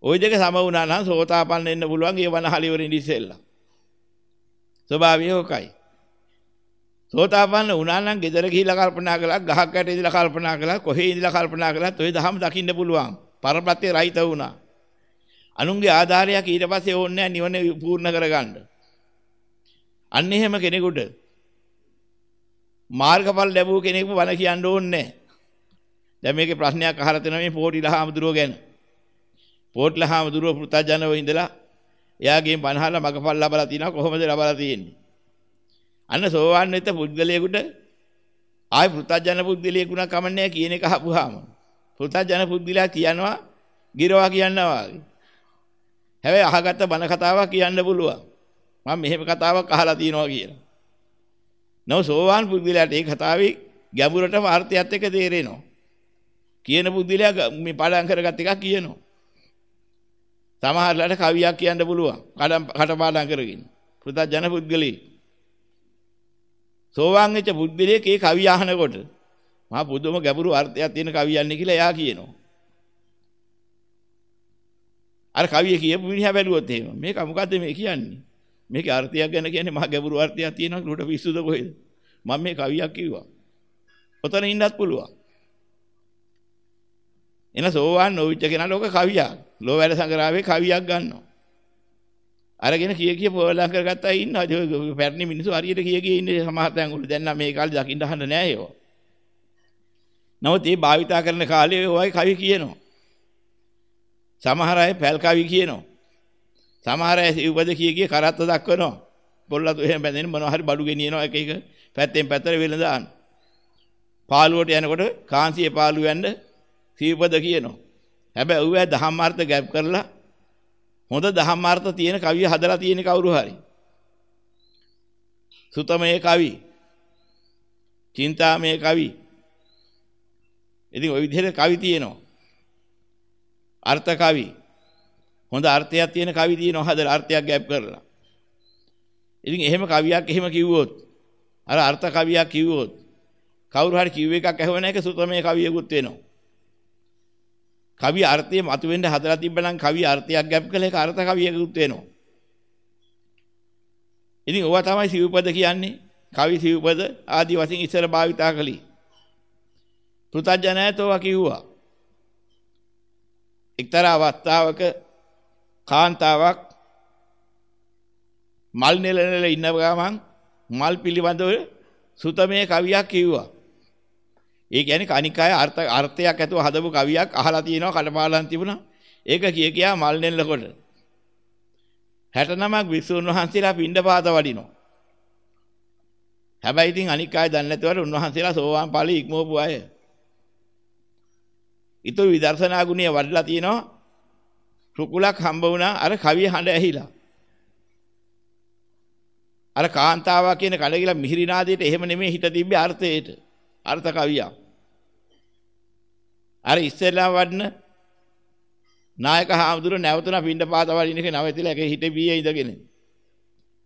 ওই දෙක සම වුණා නම් සෝතාපන්න වෙන්න පුළුවන් ඒ වනහලි වරින් ඉස්සෙල්ලා. ස්වභාවය ඕකයි. සෝතාපන්න වුණා නම් ගෙදර ගිහිලා කල්පනා කළා ගහක් යට ඉඳලා කල්පනා කළා කොහේ ඉඳලා කල්පනා කළත් ඔය දහම දකින්න පුළුවන්. පරපත්‍ය රහිත වුණා. අනුන්ගේ ආධාරයක් ඊට පස්සේ ඕනේ නිවන පූර්ණ කරගන්න. අන්න එහෙම කෙනෙකුට මාර්ගඵල ලැබුව කෙනෙකු බණ කියන්න ඕනේ නැහැ. දැන් මේකේ ප්‍රශ්නයක් අහලා තියෙනවා මේ පොටිලා හාමුදුරුවෝ ගැන. පොටිලා හාමුදුරුවෝ පුතජනව ඉඳලා එයාගෙන් බණහලා මගපල් ලබලා තිනවා කොහොමද ලබලා තියෙන්නේ? අන්න සෝවාන් වෙච්ච පුද්ගලයෙකුට ආයි පුතජන පුද්ගලයෙකුණ කමන්නේ කියන එක අහපුවාම පුතජන පුද්ගලයා කියනවා ගිරවා කියනවා වගේ. හැබැයි අහගත්ත බණ කතාවක් කියන්න පුළුවන්. මම මෙහෙම කතාවක් අහලා තියෙනවා කියලා. නෝ සෝවාන් පුද්ගලයාට ඒ කතාවේ ගැඹුරටම අර්ථයත් එක්ක තේරෙනවා. කියන පුද්ගලයා මේ පාඩම් කරගත් එකක් කියනවා. සමහරලාට කවියක් කියන්න පුළුවන්. කඩම් කටපාඩම් කරගෙන. පුතජන පුද්ගලී. සෝවාන් වෙච්ච පුද්ගලයෙක් ඒ කවිය අහනකොට මහා පුදුම ගැඹුරු අර්ථයක් තියෙන කවියන්නේ කියලා එයා කියනවා. අර කවිය කියපු මිනිහා බැලුවොත් එහෙම මේක මොකද්ද මේ කියන්නේ? මේකේ අර්ථයක් ගැන කියන්නේ මහා ගැඹුරු අර්ථයක් තියෙනවා උඩ පිස්සුද කොහෙද? මම මේ කවියක් කිව්වා. ඔතන ඉන්නත් පුළුවන්. එන සෝවාන් නොවිච්ච කෙනා ලෝක කවියක්. ලෝ වැඩ සංග්‍රහයේ කවියක් ගන්නවා. අරගෙන කිය කිය පොවලා කරගත්තා ඉන්නවා. පැරණි මිනිස්සු හරියට කිය කිය ඉන්නේ සමහර තැන් වල. දැන් නම් මේ කාලේ දකින්න අහන්න නෑ ඒවා. නමුත් මේ භාවිතා කරන කාලේ ඔයයි කවි කියනවා. සමහර අය පැල් කවි කියනවා. සමහර අය උපද කිය කිය කරත්ත දක්වනවා. පොල්ලතු එහෙම බැඳෙන මොනවා හරි බඩු ගෙනියනවා එක එක පැත්තෙන් පැත්තට වෙන දාන. පාළුවට යනකොට කාන්සියේ පාළුව යන්න සීපද කියනවා. හැබැයි ඌ දහම් අර්ථ ගැප් කරලා හොඳ දහම් අර්ථ තියෙන කවිය හදලා තියෙන කවුරු හරි. සුතමේ කවි. චින්තාමේ කවි. ඉතින් ওই විදිහට කවි තියෙනවා. අර්ථ කවි. හොඳ අර්ථයක් තියෙන කවි තියෙනවා හදලා අර්ථයක් ගැප් කරලා. ඉතින් එහෙම කවියක් එහෙම කිව්වොත් අර අර්ථ කවියක් කිව්වොත් කවුරු හරි කිව්ව එකක් ඇහුව නැහැ සුතමේ කවියකුත් වෙනවා. කවි අර්ථය මතුවෙන්න හදලා තිබ්බනම් කවි අර්ථයක් ගැප් කළ එක අර්ථ කවියකුත් වෙනවා. ඉතින් ඕවා තමයි සිව්පද කියන්නේ. කවි සිව්පද ආදී වශයෙන් ඉස්සර භාවිතා කළේ. පෘථජනයතෝ කිව්වා. එක්තරා අවස්ථාවක කාන්තාවක් මල් නෙලනෙල ඉන්න ගමන් මල් පිළිබඳව සුතමේ කවියක් කිව්වා. ඒ කියන්නේ කණික අය අර්ථ අර්ථයක් ඇතුව හදපු කවියක් අහලා තියෙනවා කඩපාලම් තිබුණා. ඒක කිය කියා මල් නෙල්ලකොට 69ක් විසුණු වහන්සේලා පිණ්ඩපාත වඩිනවා. හැබැයි ඉතින් අනික් අය දන්නේ නැතිවට උන්වහන්සේලා සෝවාන් ඵලෙ ඉක්මවපු අය. ඊතු විදර්ශනා ගුණය වඩලා තියෙනවා. රුකුලක් හම්බ වුණා අර කවිය හඬ ඇහිලා. අර කාන්තාවා කියන කඩගිලා මිහිරිනාදයට එහෙම නෙමෙයි හිත තිබ්බේ අර්ථයට. අර්ථ කවියක්. අර ඉස්සෙල්ලා වඩන නායක හාමුදුර නැවතුන පින්ඩ පාත වඩින එක නැවතිලා ඒක හිටේ බියේ ඉඳගෙන.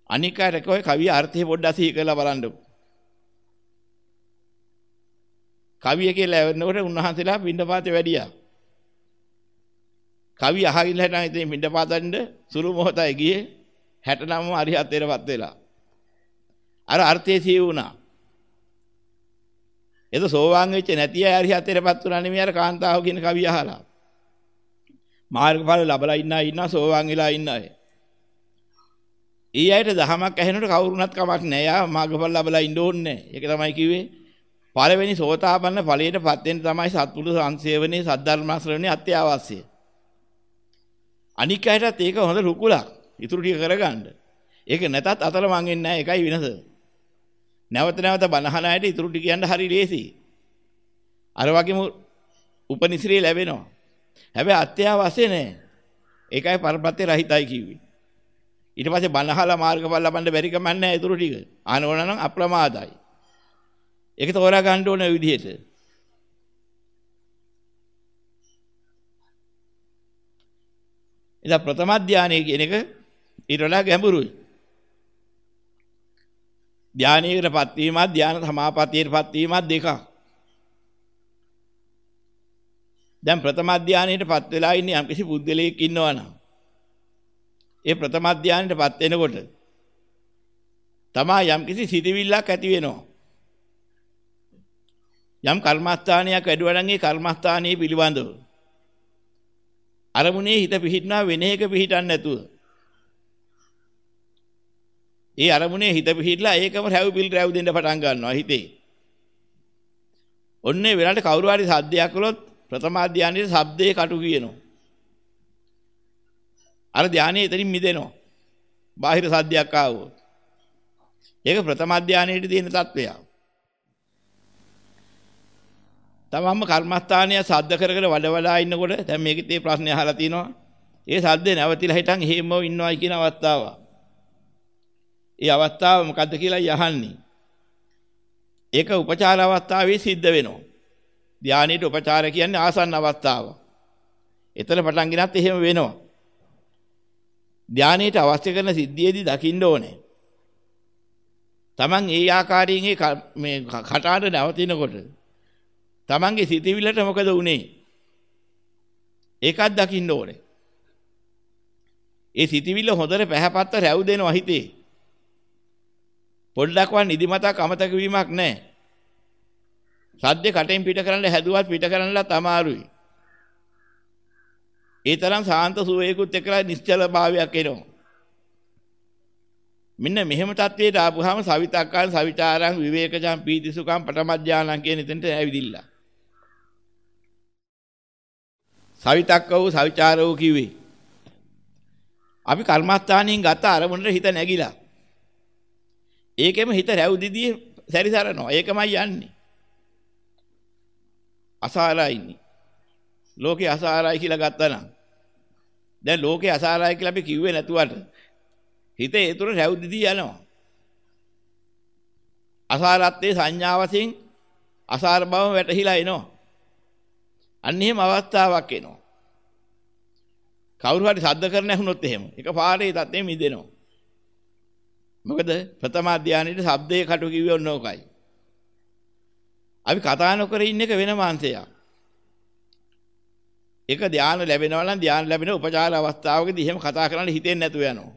අනික අර කොයි කවිය අර්ථය පොඩ්ඩක් සිහි කරලා බලන්නකො. කවිය කියලා එවනකොට උන්වහන්සේලා පින්ඩ පාතේ වැඩියා. කවි අහගෙන හිටන් ඉතින් පින්ඩ පාතෙන්ද සුළු මොහොතයි ගියේ 69ම අරිහත්ත්වයටපත් වෙලා. අර අර්ථය සිහි වුණා. එද සෝවාන් වෙච්ච නැති අය අරිහත්ත්වයටපත් වුණා නෙමෙයි අර කාන්තාව කියන කවිය අහලා. මාර්ගඵල ලැබලා ඉන්න අය ඉන්නවා සෝවාන් වෙලා ඉන්න අය. ඊ අයට දහමක් ඇහෙනකොට කවුරුණත් කමක් නෑ. යා මාර්ගඵල ලැබලා ඉන්න ඕනේ. ඒක තමයි කිව්වේ. පළවෙනි සෝතාපන්න ඵලයටපත් වෙන්න තමයි සත්පුරුෂ සංසේවනයේ සද්ධර්ම ශ්‍රවණේ අත්‍යවශ්‍යයි. අනික් අයටත් ඒක හොඳ රුකුලක්. ඉතුරු ටික කරගන්න. ඒක නැතත් අතල මං වෙන්නේ නැහැ. ඒකයි වෙනස. නැවත නැවත බනහන අයට ඉතුරු ටික කියන්න හරි ලේසියි. අර වගේම උපනිශ්‍රේ ලැබෙනවා. හැබැයි අත්‍යවශ්‍ය නෑ. ඒකයි පරපත්‍ය රහිතයි කිව්වේ. ඊට පස්සේ බනහලා මාර්ගඵල ලබන්න බැරි කමක් නෑ ඉතුරු ටික. ආනෝනනම් අප්‍රමාදයි. ඒක තෝරා ගන්න ඕන විදිහට. ඉතින් ප්‍රථම ධානය කියන එක ඊට වඩා ගැඹුරුයි. ධානයකටපත් වීමත් ධාන සමාපත්තියටපත් වීමත් දෙකක්. දැන් ප්‍රථම ධානයටපත් වෙලා ඉන්නේ යම්කිසි බුද්ධලෙක් ඉන්නවනම් ඒ ප්‍රථම ධානයටපත් වෙනකොට තමා යම්කිසි සිතවිල්ලක් ඇති වෙනවා. යම් කර්මස්ථානයක් වැඩුවා නම් ඒ කර්මස්ථානයේ පිළිබඳව අරමුණේ හිත පිහිටනවා වෙන එක පිහිටන්නේ නැතුව. ඒ අරමුණේ හිත පිහිටලා ඒකම රැව් පිල් රැව් දෙන්න පටන් ගන්නවා හිතේ. ඔන්නේ වෙලාවට කවුරු හරි සද්දයක් කළොත් ප්‍රථම ධානයේ ශබ්දේ කටු කියනවා. අර ධානයේ එතනින් මිදෙනවා. බාහිර සද්දයක් ආවොත්. ඒක ප්‍රථම ධානයේදී තියෙන තත්වයක්. තමන්ම කර්මස්ථානය සද්ද කර කර වඩ වඩා ඉන්නකොට දැන් මේකෙත් මේ ප්‍රශ්නේ අහලා තිනවා. ඒ සද්දේ නැවතිලා හිටන් එහෙමම ඉන්නවයි කියන අවස්ථාව. ඒ අවස්ථාව මොකද්ද කියලා යහන්නේ. ඒක උපචාර අවස්ථාවේ සිද්ධ වෙනවා. ධානයේට උපචාර කියන්නේ ආසන්න අවස්ථාව. එතන පටන් ගෙනත් එහෙම වෙනවා. ධානයේට අවශ්‍ය කරන සිද්ධියේදී දකින්න ඕනේ. Taman ඒ ආකාරයෙන් මේ කටාඩ නැවතිනකොට තමන්ගේ සිතවිල්ලට මොකද වුනේ? ඒකත් දකින්න ඕනේ. ඒ සිතවිල්ල හොඳට පැහැපත්ත රැව් දෙනවා හිතේ. පොඩ්ඩක්වත් නිදිමතක් අමතක වීමක් නැහැ. සද්ද කටෙන් පිට කරන්න හැදුවත් පිට කරන්නලත් අමාරුයි. ඒ තරම් සාන්ත සුවේකුත් එක්කලා නිශ්චල භාවයක් එනවා. මෙන්න මෙහෙම තත්වයට ආපුවාම සවිතක්කාන් සවිචාරං විවේකජං පීතිසුඛං පටමඥානං කියන එතනට ඇවිදිලා. සවිතක්ක වූ සවිචාර වූ කිව්වේ. අපි කර්මස්ථානියෙන් ගත්ත අරමුණට හිත නැగిලා. ඒකෙම හිත රැව්දිදී සැරිසරනවා. ඒකමයි යන්නේ. අසාරයින්නේ. ලෝකේ අසාරයි කියලා ගත්තා නම් දැන් ලෝකේ අසාරයි කියලා අපි කිව්වේ නැතුවට හිත ඒ තුර රැව්දිදී යනවා. අසාරත්වයේ සංඥා වශයෙන් අසාර බව වැටහිලා එනවා. අන්න එහෙම අවස්ථාවක් එනවා. කවුරු හරි සද්ද කරන ඇහුනොත් එහෙම එක පාරේ තත්ත්වෙ මිදෙනවා. මොකද ප්‍රථම අධ්‍යානෙට ශබ්දයේ කටු කිව්වේ ඔන්න ඕකයි. අපි කතා නොකර ඉන්න එක වෙන මාංශයක්. එක ධානය ලැබෙනවා නම් ධානය ලැබෙන උපචාර අවස්ථාවකදී එහෙම කතා කරන්න හිතෙන්නේ නැතුව යනවා.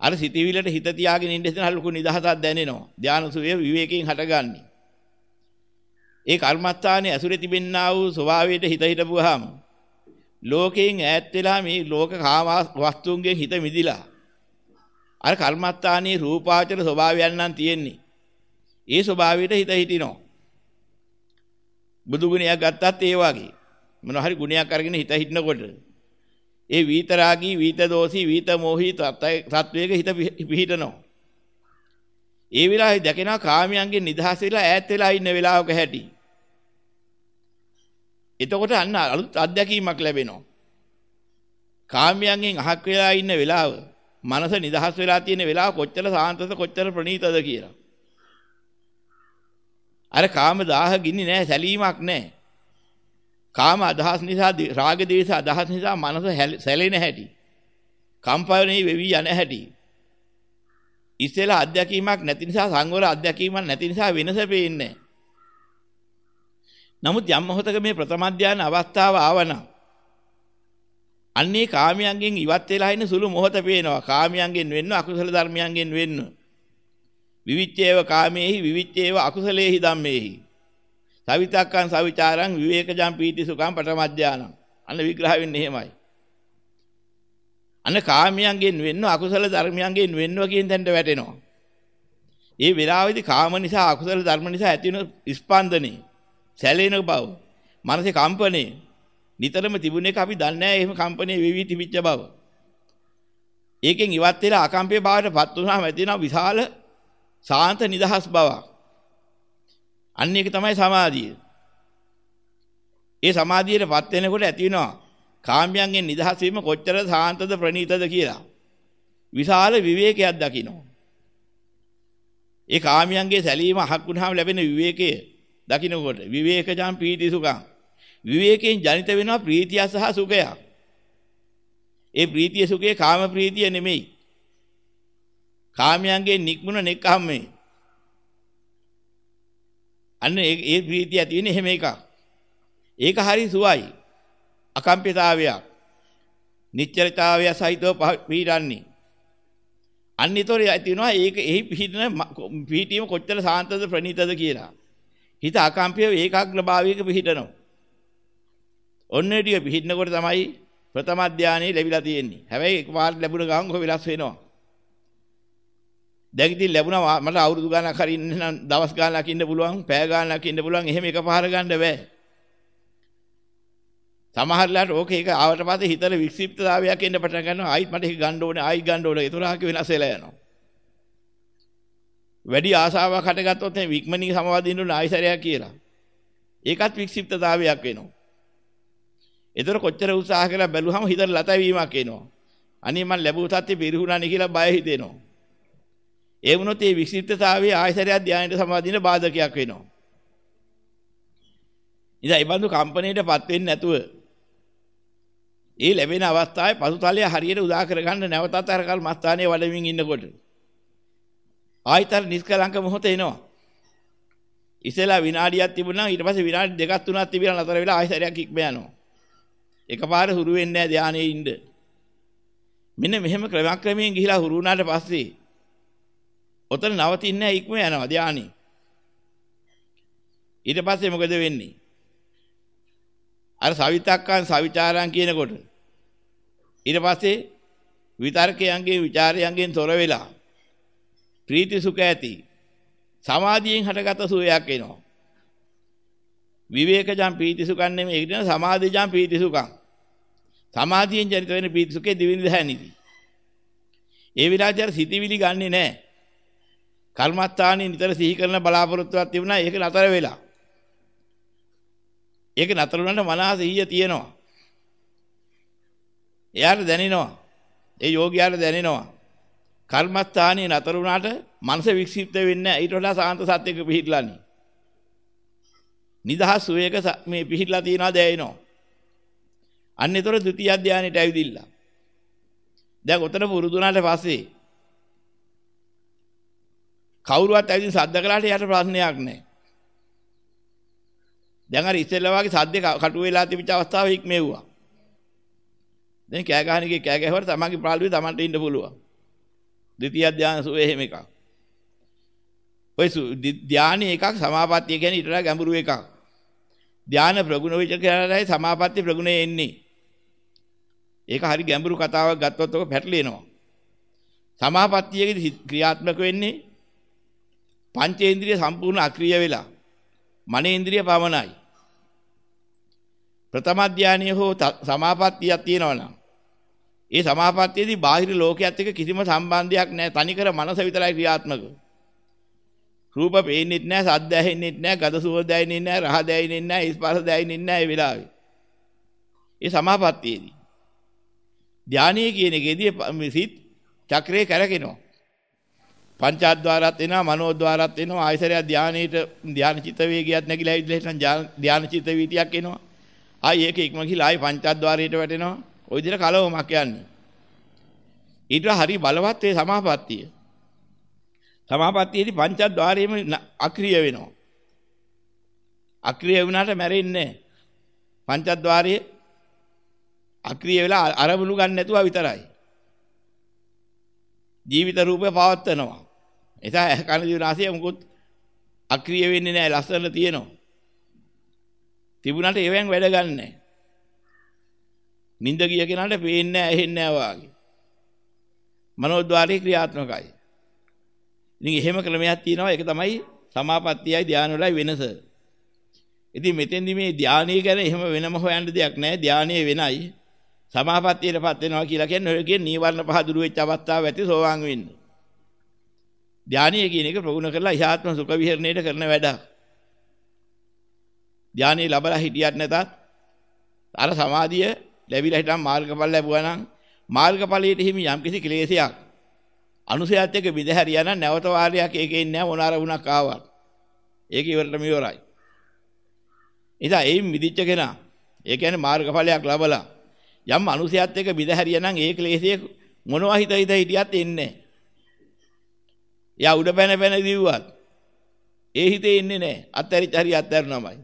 අර සිතවිල්ලට හිත තියාගෙන ඉන්න ඉතින් ලොකු නිදහසක් දැනෙනවා. ධානය සුවේ විවේකයෙන් හටගන්නේ. ඒ කර්මස්ථානයේ ඇසුරේ තිබෙන්නා වූ ස්වභාවයට හිත හිටපුවාම ලෝකයෙන් ඈත් වෙලා මේ ලෝක කාම වස්තුන්ගෙන් හිත මිදිලා අර කර්මස්ථානයේ රූපාචර ස්වභාවයන් නම් තියෙන්නේ. ඒ ස්වභාවයට හිත හිටිනවා. බුදු ගුණයක් ගත්තත් ඒ වගේ. මොන හරි ගුණයක් අරගෙන හිත හිටනකොට ඒ වීතරාගී වීත දෝෂී වීත මොහී තත්වයක හිත පිහිටනවා. ඒ වෙලාවේ දැකෙනවා කාමයන්ගෙන් නිදහස් වෙලා ඈත් වෙලා ඉන්න වෙලාවක හැටි. එතකොට අන්න අලුත් අත්දැකීමක් ලැබෙනවා. කාමයන්ගෙන් අහක් වෙලා ඉන්න වෙලාව, මනස නිදහස් වෙලා තියෙන වෙලාව කොච්චර සාන්තද කොච්චර ප්‍රණීතද කියලා. අර කාම දාහ ගිනි නෑ සැලීමක් නෑ. කාම අදහස් නිසා රාග දේශ අදහස් නිසා මනස සැලෙන හැටි. කම්පණේ වෙවි යන හැටි. ඉස්සෙල්ලා අත්දැකීමක් නැති නිසා සංවර අත්දැකීමක් නැති නිසා වෙනස පේන්නේ නමුත් යම් මොහොතක මේ ප්‍රථම ධානය අවස්ථාව ආවනම් අන්නේ කාමයන්ගෙන් ඉවත් වෙලා ඉන්න සුළු මොහොත පේනවා. කාමයන්ගෙන් වෙන්න අකුසල ධර්මයන්ගෙන් වෙන්න. විවිච්ඡේව කාමේහි විවිච්ඡේව අකුසලේහි ධම්මේහි. සවිතක්කං සවිචාරං විවේකජං පීති සුඛං පඨම ධානං අන්න විග්‍රහ වෙන්නේ එහෙමයි. අන්න කාමයන්ගෙන් වෙන්න අකුසල ධර්මයන්ගෙන් වෙන්න කියන තැනට වැටෙනවා. ඒ වෙලාවේදී කාම නිසා අකුසල ධර්ම නිසා ඇති වෙන ස්පන්දනේ සැලෙන බව, මානසික කම්පනේ නිතරම තිබුණ එක අපි දන්නේ නැහැ එහෙම කම්පනේ වෙවි තිබිච්ච බව. ඒකෙන් ඉවත් වෙලා අකම්පේ බවට පත් වුණාම ඇති වෙනවා විශාල සාන්ත නිදහස් බවක්. අන්න ඒක තමයි සමාධිය. ඒ සමාධියටපත් වෙනකොට ඇති වෙනවා කාම්‍යයන්ගෙන් නිදහස් වීම කොච්චර සාන්තද ප්‍රණීතද කියලා. විශාල විවේකයක් දකිනවා. ඒ කාමයන්ගේ සැලීම අහක් වුණාම ලැබෙන විවේකය දකින්නකොට විවේකජම් පීති සුඛං විවේකයෙන් ජනිත වෙනවා ප්‍රීතිය සහ සුඛය. ඒ ප්‍රීතිය සුඛේ කාම ප්‍රීතිය නෙමෙයි. කාමයන්ගේ නික්මුණ නෙක්ඛම්මේ. අන්න ඒ ඒ ප්‍රීතිය ඇති වෙන්නේ එහෙම එකක්. ඒක හරි සුවයි. අකම්පිතාවයක්. නිච්චරිතාවය සහිතව පිහිටන්නේ. අන්න ඊතොර ඇති වෙනවා ඒක එහි පිහිටන පිහිටීම කොච්චර සාන්තද ප්‍රණීතද කියලා. හිත අකම්පිය ඒකාග්‍රභාවයක පිහිටනවා. ඔන්න ටික පිහිටනකොට තමයි ප්‍රථම ධානයේ ලැබිලා තියෙන්නේ. හැබැයි එකපාරට ලැබුණ ගමන් කොහොම වෙනස් වෙනවා. දැන් ඉතින් ලැබුණා මට අවුරුදු ගාණක් හරි ඉන්න නම් දවස් ගාණක් ඉන්න පුළුවන්, පැය ගාණක් ඉන්න පුළුවන්. එහෙම එකපාර ගන්න බෑ. සමහරලාට ඕක ඒක ආවට පස්සේ හිතට වික්ෂිප්තතාවයක් එන්න පටන් ගන්නවා. ආයිත් මට ඒක ගන්න ඕනේ, ආයිත් ගන්න ඕනේ. ඒතර ආක වෙනස් වෙලා යනවා. වැඩි ආසාවක් හටගත්තොත් මේ වික්මනී සමවාදින්න ඕනේ ආයිසරයක් කියලා. ඒකත් වික්ෂිප්තතාවයක් වෙනවා. ඒතර කොච්චර උත්සාහ කළා බැලුවම හිතට ලතවීමක් එනවා. අනේ මං ලැබුව තත්ත්වෙ පිරිහුණානේ කියලා බය හිතෙනවා. ඒ වුණොත් ඒ වික්ෂිප්තතාවයේ ආයතරයක් ධානයට සමාදින බාධකයක් වෙනවා. ඉතින් ඒ බඳු කම්පණයටපත් වෙන්නේ නැතුව ඒ ලැබෙන අවස්ථාවේ පසුතලය හරියට උදා කරගන්න නැවතත් අර කල් මස්ථානයේ වඩමින් ඉන්නකොට ආයිතර නිස්කලංක මොහොත එනවා. ඉතලා විනාඩියක් තිබුණා ඊට පස්සේ විනාඩි දෙකක් තුනක් තිබිලා නතර වෙලා ආයිසරයක් ඉක්ම යනවා. එකපාර හුරු වෙන්නේ නැහැ ධානයේ ඉන්න. මෙන්න මෙහෙම ක්‍රමක්‍රමයෙන් ගිහිලා හුරු වුණාට පස්සේ ඔතන නවතින්නේ නැහැ ඉක්ම යනවා ධානයේ. ඊට පස්සේ මොකද වෙන්නේ? අර සවිතක්කන් සවිචාරයන් කියනකොට ඊට පස්සේ විතර්කයන්ගේ ਵਿਚාරයන්ගෙන් තොර වෙලා ප්‍රීති සුඛ ඇති සමාධියෙන් හටගත සුවයක් එනවා විවේකජම් ප්‍රීති සුඛන් නෙමෙයි ඒක නේ සමාධිජම් ප්‍රීති සුඛං සමාධියෙන් ජනිත වෙන ප්‍රීති සුඛේ දිවිනි දැහැනිදි ඒ විලාසයට සිටිවිලි ගන්නෙ නැහැ කර්මස්ථානේ නිතර සිහි කරන බලාපොරොත්තුවක් තිබුණා ඒක නතර වෙලා ඒක නතර වුණාට මනස ඊය තියෙනවා. එයාට දැනෙනවා. ඒ යෝගියාට දැනෙනවා. කර්මස්ථානයේ නතර වුණාට මනස වික්ෂිප්ත වෙන්නේ ඊට වඩා සාන්ත සත්‍යයක පිහිටලානේ. නිදහස් වේක මේ පිහිටලා තියනවා දැනෙනවා. අන්න ඒතර ဒုတိ ය ධානයට ඇවිදිලා. දැන් උතන පුරුදු වුණාට පස්සේ කවුරුවත් ඇවිදින් සද්ද කළාට යට ප්‍රශ්නයක් නැහැ. දැන් අර ඉස්සෙල්ලා වගේ සද්දේ කටු වෙලා තිබිච්ච අවස්ථාව ඉක්මෙව්වා. දැන් කෑ ගහන එකේ කෑ ගැහුවට තමන්ගේ පාළුවේ තමන්ට ඉන්න පුළුවන්. ද්විතිය ධානය සුවේ එහෙම එකක්. ඔය ධානය එකක් සමාපත්තිය කියන්නේ ඊට වඩා ගැඹුරු එකක්. ධාන ප්‍රගුණ වෙච්ච කෙනාටයි සමාපatti ප්‍රගුණේ එන්නේ. ඒක හරි ගැඹුරු කතාවක් ගත්තොත් ඔක පැටලෙනවා. සමාපත්තියේදී ක්‍රියාත්මක වෙන්නේ පංචේන්ද්‍රිය සම්පූර්ණ අක්‍රිය වෙලා මනේන්ද්‍රිය පමණයි. ප්‍රථම ධානයේ හෝ සමාපත්තියක් තියෙනවා නම් ඒ සමාපත්තියේදී බාහිර ලෝකයක් එක්ක කිසිම සම්බන්ධයක් නැහැ තනිකර මනස විතරයි ක්‍රියාත්මක. රූප පේන්නෙත් නැහැ, සද්ද ඇහෙන්නෙත් නැහැ, ගඳ සුවඳ දැනෙන්නේ නැහැ, රහ දැනෙන්නේ නැහැ, ස්පර්ශ දැනෙන්නේ නැහැ ඒ වෙලාවේ. ඒ සමාපත්තියේදී. ධානයේ කියන එකේදී සිත් චක්‍රේ කරකිනවා. පංචාද්වාරات එනවා මනෝද්වාරات එනවා ආයසරයක් ධානයේට ධාන චිත වේගයක් නැగిලා ඉඳලා හිටන් ධාන චිත වීතියක් එනවා. ආයි ඒක ඉක්ම ගිහලා ආයි පංචාද්වාරයට වැටෙනවා. ওই විදිහට කලවමක් යන්නේ. ඊට හරි බලවත් ඒ සමාපත්තිය. සමාපත්තියේදී පංචද්වාරයේම අක්‍රිය වෙනවා. අක්‍රිය වුණාට මැරෙන්නේ නැහැ. පංචද්වාරයේ අක්‍රිය වෙලා අරමුණු ගන්න නැතුව විතරයි. ජීවිත රූපය පවත්නවා. එතන කන දිවනාසය මොකොත් අක්‍රිය වෙන්නේ නැහැ ලස්සන තියෙනවා. තිබුණාට ඒවෙන් වැඩ ගන්නෑ. නිින්ද ගිය කෙනාට පේන්නේ නැහැ ඇහෙන්නේ නැහැ වාගේ. මනෝද්වාරේ ක්‍රියාත්මකයි. ඉතින් එහෙම ක්‍රමයක් තියෙනවා ඒක තමයි සමාපත්තියයි ධානය වලයි වෙනස. ඉතින් මෙතෙන්දි මේ ධානය ගැන එහෙම වෙනම හොයන්න දෙයක් නැහැ. ධානය වෙනයි. සමාපත්තියටපත් වෙනවා කියලා කියන්නේ ඔය කියන නීවරණ පහ දුරු වෙච්ච අවස්ථාව ඇති සෝවාන් වෙන්න. ධානය කියන එක ප්‍රගුණ කරලා ඉහාත්ම සුඛ විහරණයට කරන වැඩක්. ධානය ලැබලා හිටියත් නැතත් අර සමාධිය ලැබිලා හිටන් මාර්ගඵල ලැබුවා නම් මාර්ගඵලයට හිමි යම්කිසි ක්ලේශයක් අනුසයත් එක්ක විදහැරියා නම් නැවත වාරයක් ඒකේ ඉන්නේ නැහැ මොන අරමුණක් ආවත්. ඒක ඉවරටම ඉවරයි. ඉතින් ඒ මිදිච්ච කෙනා ඒ කියන්නේ මාර්ගඵලයක් ලැබලා යම් අනුසයත් එක්ක බිඳ හැරියනම් ඒ ක්ලේශය මොනවා හිත හිත හිටියත් එන්නේ යා උඩ පැන පැන දිව්වත් ඒ හිතේ ඉන්නේ නැහැ. අත්හැරිච්ච හරි අත්හැරනමයි.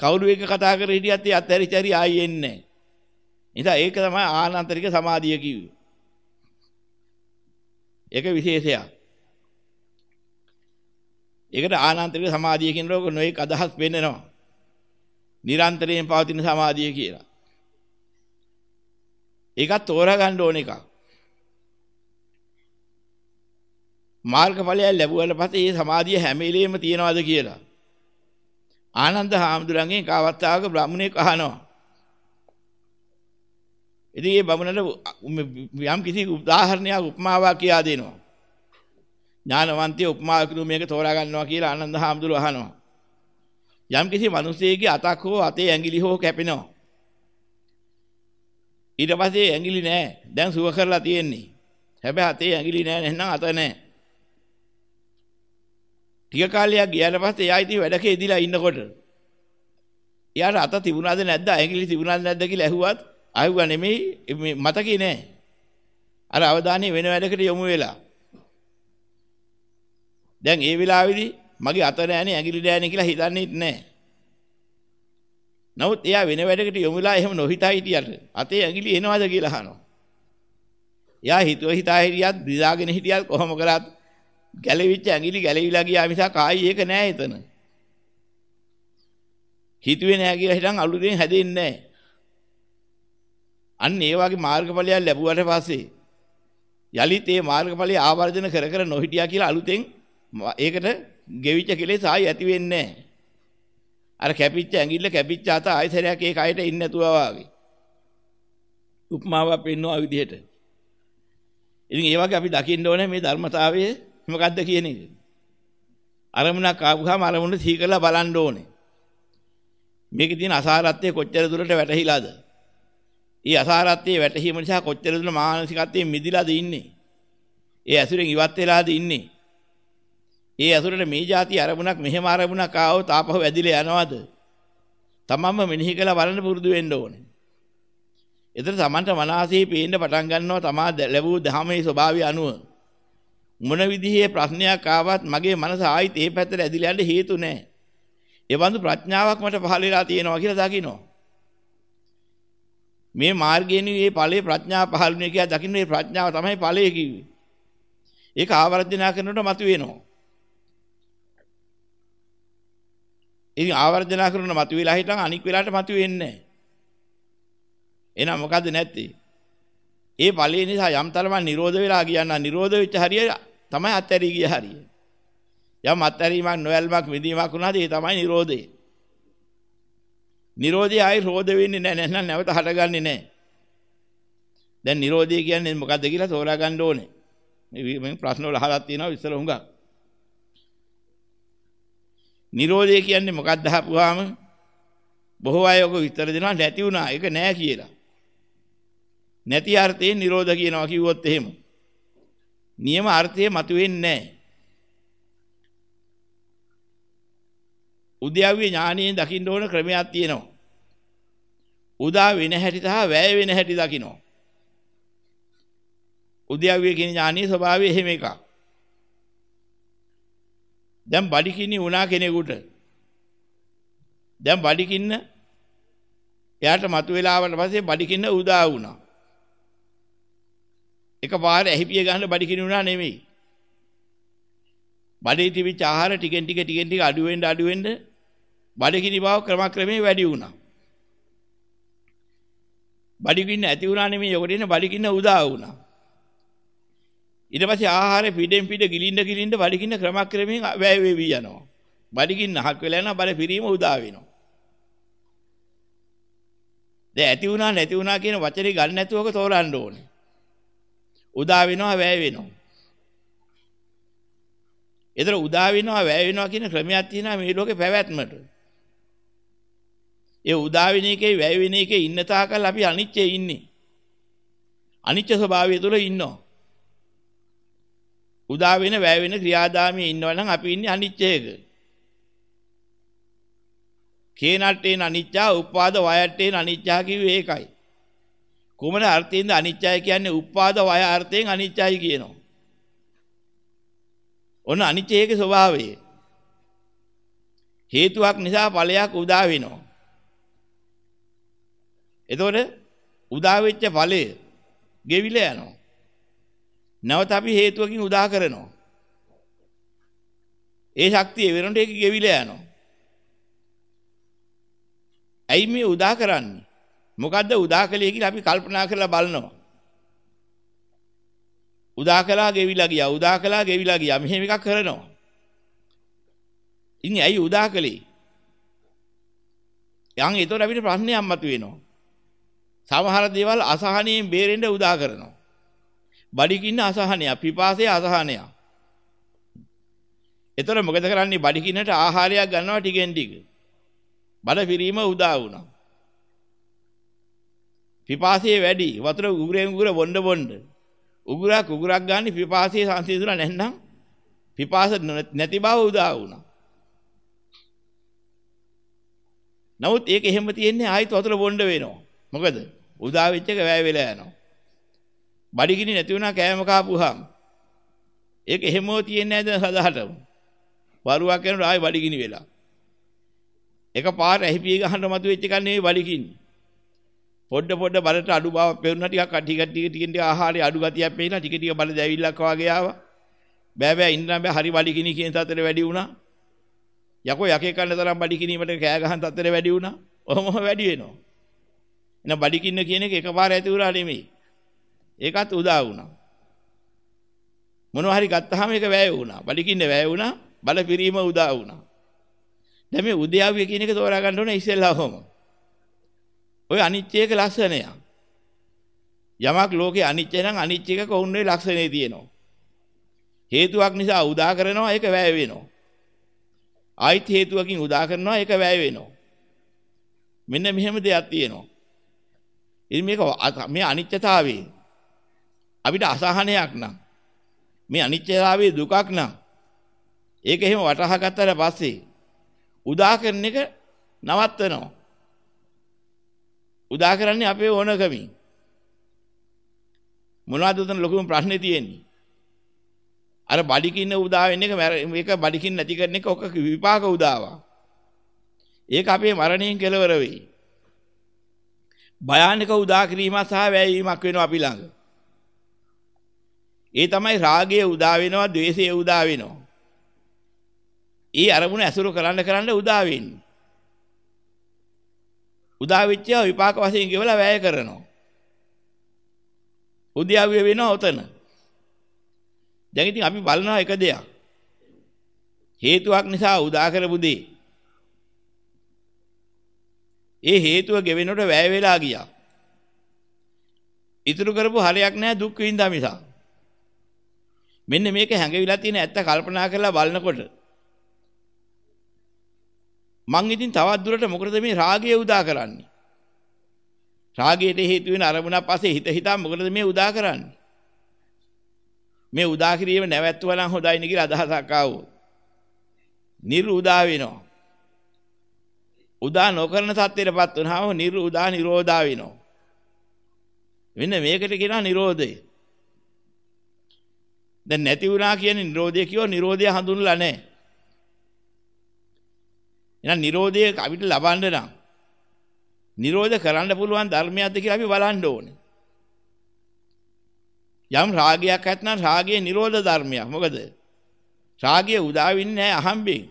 කවුරු එක කතා කර හිටියත් ඒ අත්හැරිච්ච හරි ආයෙ එන්නේ නැහැ. නිසා ඒක තමයි ආනන්තරික සමාධිය කිව්වේ. ඒක විශේෂයක්. ඒකට ආනන්තරික සමාධිය කියන ලෝක නොඑක අදහස් වෙන්නනවා. නිරන්තරයෙන් පවතින සමාධිය කියලා. ඒකත් තෝරා ගන්න ඕන එකක්. මාර්ගඵලය ලැබුවට පස්සේ මේ සමාධිය හැම වෙලෙම තියනවාද කියලා. ආනන්ද හාමුදුරන්ගෙන් කාවත්තාවක බ්‍රාහ්මණයෙක් අහනවා. ඉතින් මේ බමුණට යම් කිසි උදාහරණයක් උපමාවක් කියා දෙනවා. ඥානවන්තය උපමා කරු මේක තෝරා ගන්නවා කියලා ආනන්ද හාමුදුරුවෝ අහනවා. යම් කිසි මිනිසෙකගේ අතක් හෝ අතේ ඇඟිලි හෝ කැපෙනවා. ඊට පස්සේ ඇඟිලි නෑ. දැන් සුව කරලා තියෙන්නේ. හැබැයි අතේ ඇඟිලි නෑ නැත්නම් අත නෑ. ටික කාලයක් ගියාට පස්සේ එයා ඉතින් වැඩක ඉදිලා ඉන්නකොට එයාට අත තිබුණාද නැද්ද ඇඟිලි තිබුණාද නැද්ද කියලා ඇහුවත් ආයුවා නෙමෙයි මේ මතකේ නෑ. අර අවධානය වෙන වැඩකට යොමු වෙලා. දැන් ඒ වෙලාවේදී මගේ අත නෑනේ ඇඟිලි නෑනේ කියලා හිතන්නේත් නෑ. නමුත් එයා වෙන වැඩකට යොමු වෙලා එහෙම නොහිතා හිටියට අතේ ඇඟිලි එනවද කියලා අහනවා. එයා හිතුව හිතා හිටියත් දිදාගෙන හිටියත් කොහොම කරත් ගැලවිච්ච ඇඟිලි ගැලවිලා ගියා මිසක් ආයි ඒක නෑ එතන. හිතුවේ නෑ කියලා හිතන් අලුතෙන් හැදෙන්නේ නෑ. අන්න ඒ වගේ මාර්ගඵලයක් ලැබුවට පස්සේ යලිත් ඒ මාර්ගඵලය ආවර්ජන කර කර නොහිටියා කියලා අලුතෙන් ඒකට ගෙවිච්ච කෙලෙස් ආයි ඇති වෙන්නේ නෑ. අර කැපිච්ච ඇඟිල්ල කැපිච්ච අත ආයතරයක් ඒ කයට ඉන්නේ නැතුවා වගේ. උපමාවක් පෙන්වනවා විදිහට. ඉතින් ඒ වගේ අපි දකින්න ඕනේ මේ ධර්මතාවයේ මොකද්ද කියන එක. අරමුණක් ආවම අරමුණ සිහි කරලා බලන්න ඕනේ. මේකේ තියෙන අසාරත්වය කොච්චර දුරට වැටහිලාද? ඊ අසාරත්වයේ වැටහීම නිසා කොච්චර දුර මානසිකත්වයෙන් මිදිලාද ඉන්නේ? ඒ ඇසුරෙන් ඉවත් වෙලාද ඉන්නේ? ඒ ඇසුරට මේ જાති අරමුණක් මෙහෙම අරමුණක් ආවොත් ආපහු ඇදිලා යනවද? තමන්ම මෙනෙහි කරලා බලන්න පුරුදු වෙන්න ඕනේ. එතන තමන්ට මනසේ පේන්න පටන් ගන්නවා තමා ලැබූ ධර්මයේ ස්වභාවය අනුව. මොන විදිහේ ප්‍රශ්නයක් ආවත් මගේ මනස ආයිත් ඒ පැත්තට ඇදිලා යන්න හේතු නැහැ. ඒ වඳු ප්‍රඥාවක් මට පහළ වෙලා තියෙනවා කියලා දකිනවා. මේ මාර්ගයෙන් මේ ඵලයේ ප්‍රඥාව පහළ වෙන කියලා දකින්න මේ ප්‍රඥාව තමයි ඵලය කිව්වේ. ඒක ආවර්ජනා කරනකොට මතුවෙනවා. ඉතින් ආවර්ජනා කරන මතුවෙලා හිටන් අනික් වෙලාවට මතුවෙන්නේ නැහැ. එහෙනම් මොකද්ද නැත්තේ? ඒ ඵලයේ නිසා යම් තරමක් නිරෝධ වෙලා කියන්න නිරෝධ වෙච්ච හරිය තමයි අත්හැරී ගිය හරිය. යම් අත්හැරීමක් නොයල්මක් විදීමක් වුණාද ඒ තමයි නිරෝධය. නිරෝධය ආයි රෝධ වෙන්නේ නැහැ නැත්නම් නැවත හටගන්නේ නැහැ. දැන් නිරෝධය කියන්නේ මොකද්ද කියලා තෝරා ගන්න ඕනේ. මේ ප්‍රශ්න වල අහලා තියෙනවා විස්තර හුඟක්. නිරෝධය කියන්නේ මොකක්ද අහපුවාම බොහෝ අය ඔක විස්තර දෙනවා නැති වුණා ඒක නෑ කියලා. නැති අර්ථයෙන් නිරෝධ කියනවා කිව්වොත් එහෙම. නියම අර්ථය මතුවෙන්නේ නැහැ. උද්‍යව්‍ය ඥානයෙන් දකින්න ඕන ක්‍රමයක් තියෙනවා. උදා වෙන හැටි සහ වැය වෙන හැටි දකින්න. උද්‍යව්‍ය කියන ඥානීය ස්වභාවය එහෙම එකක්. දැන් බඩිකින්නි වුණා කෙනෙකුට. දැන් බඩිකින්න එයාට මතුවලාවට පස්සේ බඩිකින්න උදා වුණා. එකපාර ඇහිපිය ගන්න බඩි කිනුණා නෙමෙයි. බඩේ තිබිච්ච ආහාර ටිකෙන් ටික ටිකෙන් ටික අඩු වෙන්න අඩු වෙන්න බඩගිනි බව ක්‍රමක්‍රමයෙන් වැඩි වුණා. බඩගින්න ඇති වුණා නෙමෙයි ඔකට ඉන්න බඩගින්න උදා වුණා. ඊට පස්සේ ආහාරය පිටෙන් පිට ගිලින්න ගිලින්න බඩගින්න ක්‍රමක්‍රමයෙන් වැය වෙවි යනවා. බඩගින්න හක් වෙලා යනවා බඩ පිරීම උදා වෙනවා. දැන් ඇති වුණා නැති වුණා කියන වචනේ ගන්න නැතුවක තෝරන්න ඕනේ. උදා වෙනවා වැය වෙනවා. ඒතර උදා වෙනවා වැය වෙනවා කියන ක්‍රමයක් තියෙනවා මේ ලෝකේ පැවැත්මට. ඒ උදා වෙන එකේ වැය වෙන එකේ ඉන්න තාකල් අපි අනිච්චේ ඉන්නේ. අනිච්ච ස්වභාවය තුළ ඉන්නවා. උදා වෙන වැය වෙන ක්‍රියාදාමයේ ඉන්නවා නම් අපි ඉන්නේ අනිච්චයක. කේනට්ටේන අනිච්චා උපාද වයට්ටේන අනිච්චා කිව්වේ ඒකයි. කුමන අර්ථයෙන්ද අනිත්‍යයි කියන්නේ උපාද වය අර්ථයෙන් අනිත්‍යයි කියනවා. ඔන්න අනිත්‍යයේ ස්වභාවය. හේතුවක් නිසා ඵලයක් උදා වෙනවා. එතකොට උදා වෙච්ච ඵලය ගෙවිලා යනවා. නැවත අපි හේතුවකින් උදා කරනවා. ඒ ශක්තිය වෙනකොට ඒක ගෙවිලා යනවා. ඇයි මේ උදා කරන්නේ? මොකද්ද උදා කළේ කියලා අපි කල්පනා කරලා බලනවා. උදා කළා ගෙවිලා ගියා. උදා කළා ගෙවිලා ගියා. මෙහෙම එකක් කරනවා. ඉතින් ඇයි උදා කළේ? යන් ඒතර අපිට ප්‍රශ්නයක් මතුවෙනවා. සමහර දේවල් අසහනයෙන් බේරෙන්න උදා කරනවා. බඩිකින්න අසහනය, පිපාසය අසහනය. ඒතර මොකද කරන්නේ? බඩිකින්නට ආහාරයක් ගන්නවා ටිකෙන් ටික. බඩ පිරීම උදා වුණා. පිපාසය වැඩි. වතුර උගුරෙන් උගුර බොන්න බොන්න. උගුරක් උගුරක් ගන්න පිපාසය සංසිඳුණා නැත්නම් පිපාස නැති බව උදා වුණා. නමුත් ඒක එහෙම තියෙන්නේ ආයෙත් වතුර බොන්න වෙනවා. මොකද උදා වෙච්ච එක වැය වෙලා යනවා. බඩගිනි නැති වුණා කෑම කාපුවාම. ඒක එහෙමව තියෙන්නේ නැද්ද සදාටම? වරුවක් කරනකොට ආයෙ බඩගිනි වෙලා. එක පාර ඇහිපිය ගහන්න මතුවෙච්ච එකක් නෙවෙයි බඩගිනි. පොඩ පොඩ බලට අඩු බව පෙරුණා ටිකක් ටික ටික ටික ටික ආහාරي අඩු ගතියක් පේනවා ටික ටික බල දැවිල්ලක් වගේ ආවා බෑ බෑ ඉන්න බෑ හරි බඩගිනි කියන තත්ත්වෙට වැඩි වුණා යකෝ යකේ කන්න තරම් බඩගිනීමට කෑ ගහන තත්ත්වෙට වැඩි වුණා ඔහොම වැඩි වෙනවා එන බඩගින්න කියන එක එකපාර ඇති වුණා නෙමෙයි ඒකත් උදා වුණා. මොනවා හරි ගත්තාම ඒක වැය වුණා. බඩගින්න වැය වුණා. බල පිරීම උදා වුණා. දැන් මේ උද්‍යාවිය කියන එක තෝරා ගන්න ඕනේ ඉස්සෙල්ලා කොහොම ඔය අනිත්‍යයක ලක්ෂණය යමක් ලෝකේ අනිත්‍ය නම් අනිත්‍යක කොහොන්නේ ලක්ෂණේ තියෙනවා. හේතුවක් නිසා උදා කරනවා ඒක වැය වෙනවා. ආයිත් හේතුවකින් උදා කරනවා ඒක වැය වෙනවා. මෙන්න මෙහෙම දෙයක් තියෙනවා. ඉතින් මේක මේ අනිත්‍යතාවයේ අපිට අසහනයක් නම් මේ අනිත්‍යතාවයේ දුකක් නම් ඒක එහෙම වටහා ගත්තට පස්සේ උදා කරන එක නවත්තනවා. උදා කරන්නේ අපේ ඕනකමින්. මොනවද උතන ලොකුම ප්‍රශ්නේ තියෙන්නේ? අර බඩිකින්න උදා වෙන එක මේක බඩිකින්න නැති කරන එක ඔක විපාක උදාවා. ඒක අපේ මරණයෙන් කෙලවර වෙයි. භයානක උදා කිරීමක් සහ වැයවීමක් වෙනවා අපි ළඟ. ඒ තමයි රාගය උදා වෙනවා, ద్వේෂය උදා වෙනවා. ඒ අරමුණ ඇසුරු කරන්න කරන්න උදා වෙන්නේ. උදා වෙච්ච විපාක වශයෙන් ගෙවලා වැය කරනවා. උද්‍යාවිය වෙනවා උතන. දැන් ඉතින් අපි බලනවා එක දෙයක්. හේතුවක් නිසා උදා කරපු දේ ඒ හේතුව ගෙවෙනකොට වැය වෙලා ගියා. ඉතුරු කරපු හරයක් නැහැ දුක් විඳා මිසක්. මෙන්න මේක හැඟවිලා තියෙන ඇත්ත කල්පනා කරලා බලනකොට මං ඉතින් තවත් දුරට මොකටද මේ රාගය උදා කරන්නේ? රාගයට හේතු වෙන අරමුණක් පස්සේ හිත හිතා මොකටද මේ උදා කරන්නේ? මේ උදා කිරීම නැවැත්තුවා නම් හොඳයි නේ කියලා අදහසක් ආවෝ. නිරු උදා වෙනවා. උදා නොකරන තත්ත්වයටපත් වුනහම නිරු උදා නිරෝධා වෙනවා. මෙන්න මේකට කියනවා නිරෝධය. දැන් නැති වුණා කියන්නේ නිරෝධය කියෝ නිරෝධය හඳුන්ලා නැහැ. එහෙනම් නිරෝධය අපිට ලබන්න නම් නිරෝධ කරන්න පුළුවන් ධර්මයක්ද කියලා අපි බලන්න ඕනේ. යම් රාගයක් ඇත්නම් රාගයේ නිරෝධ ධර්මයක්. මොකද රාගය උදා වෙන්නේ නැහැ අහම්බෙන්.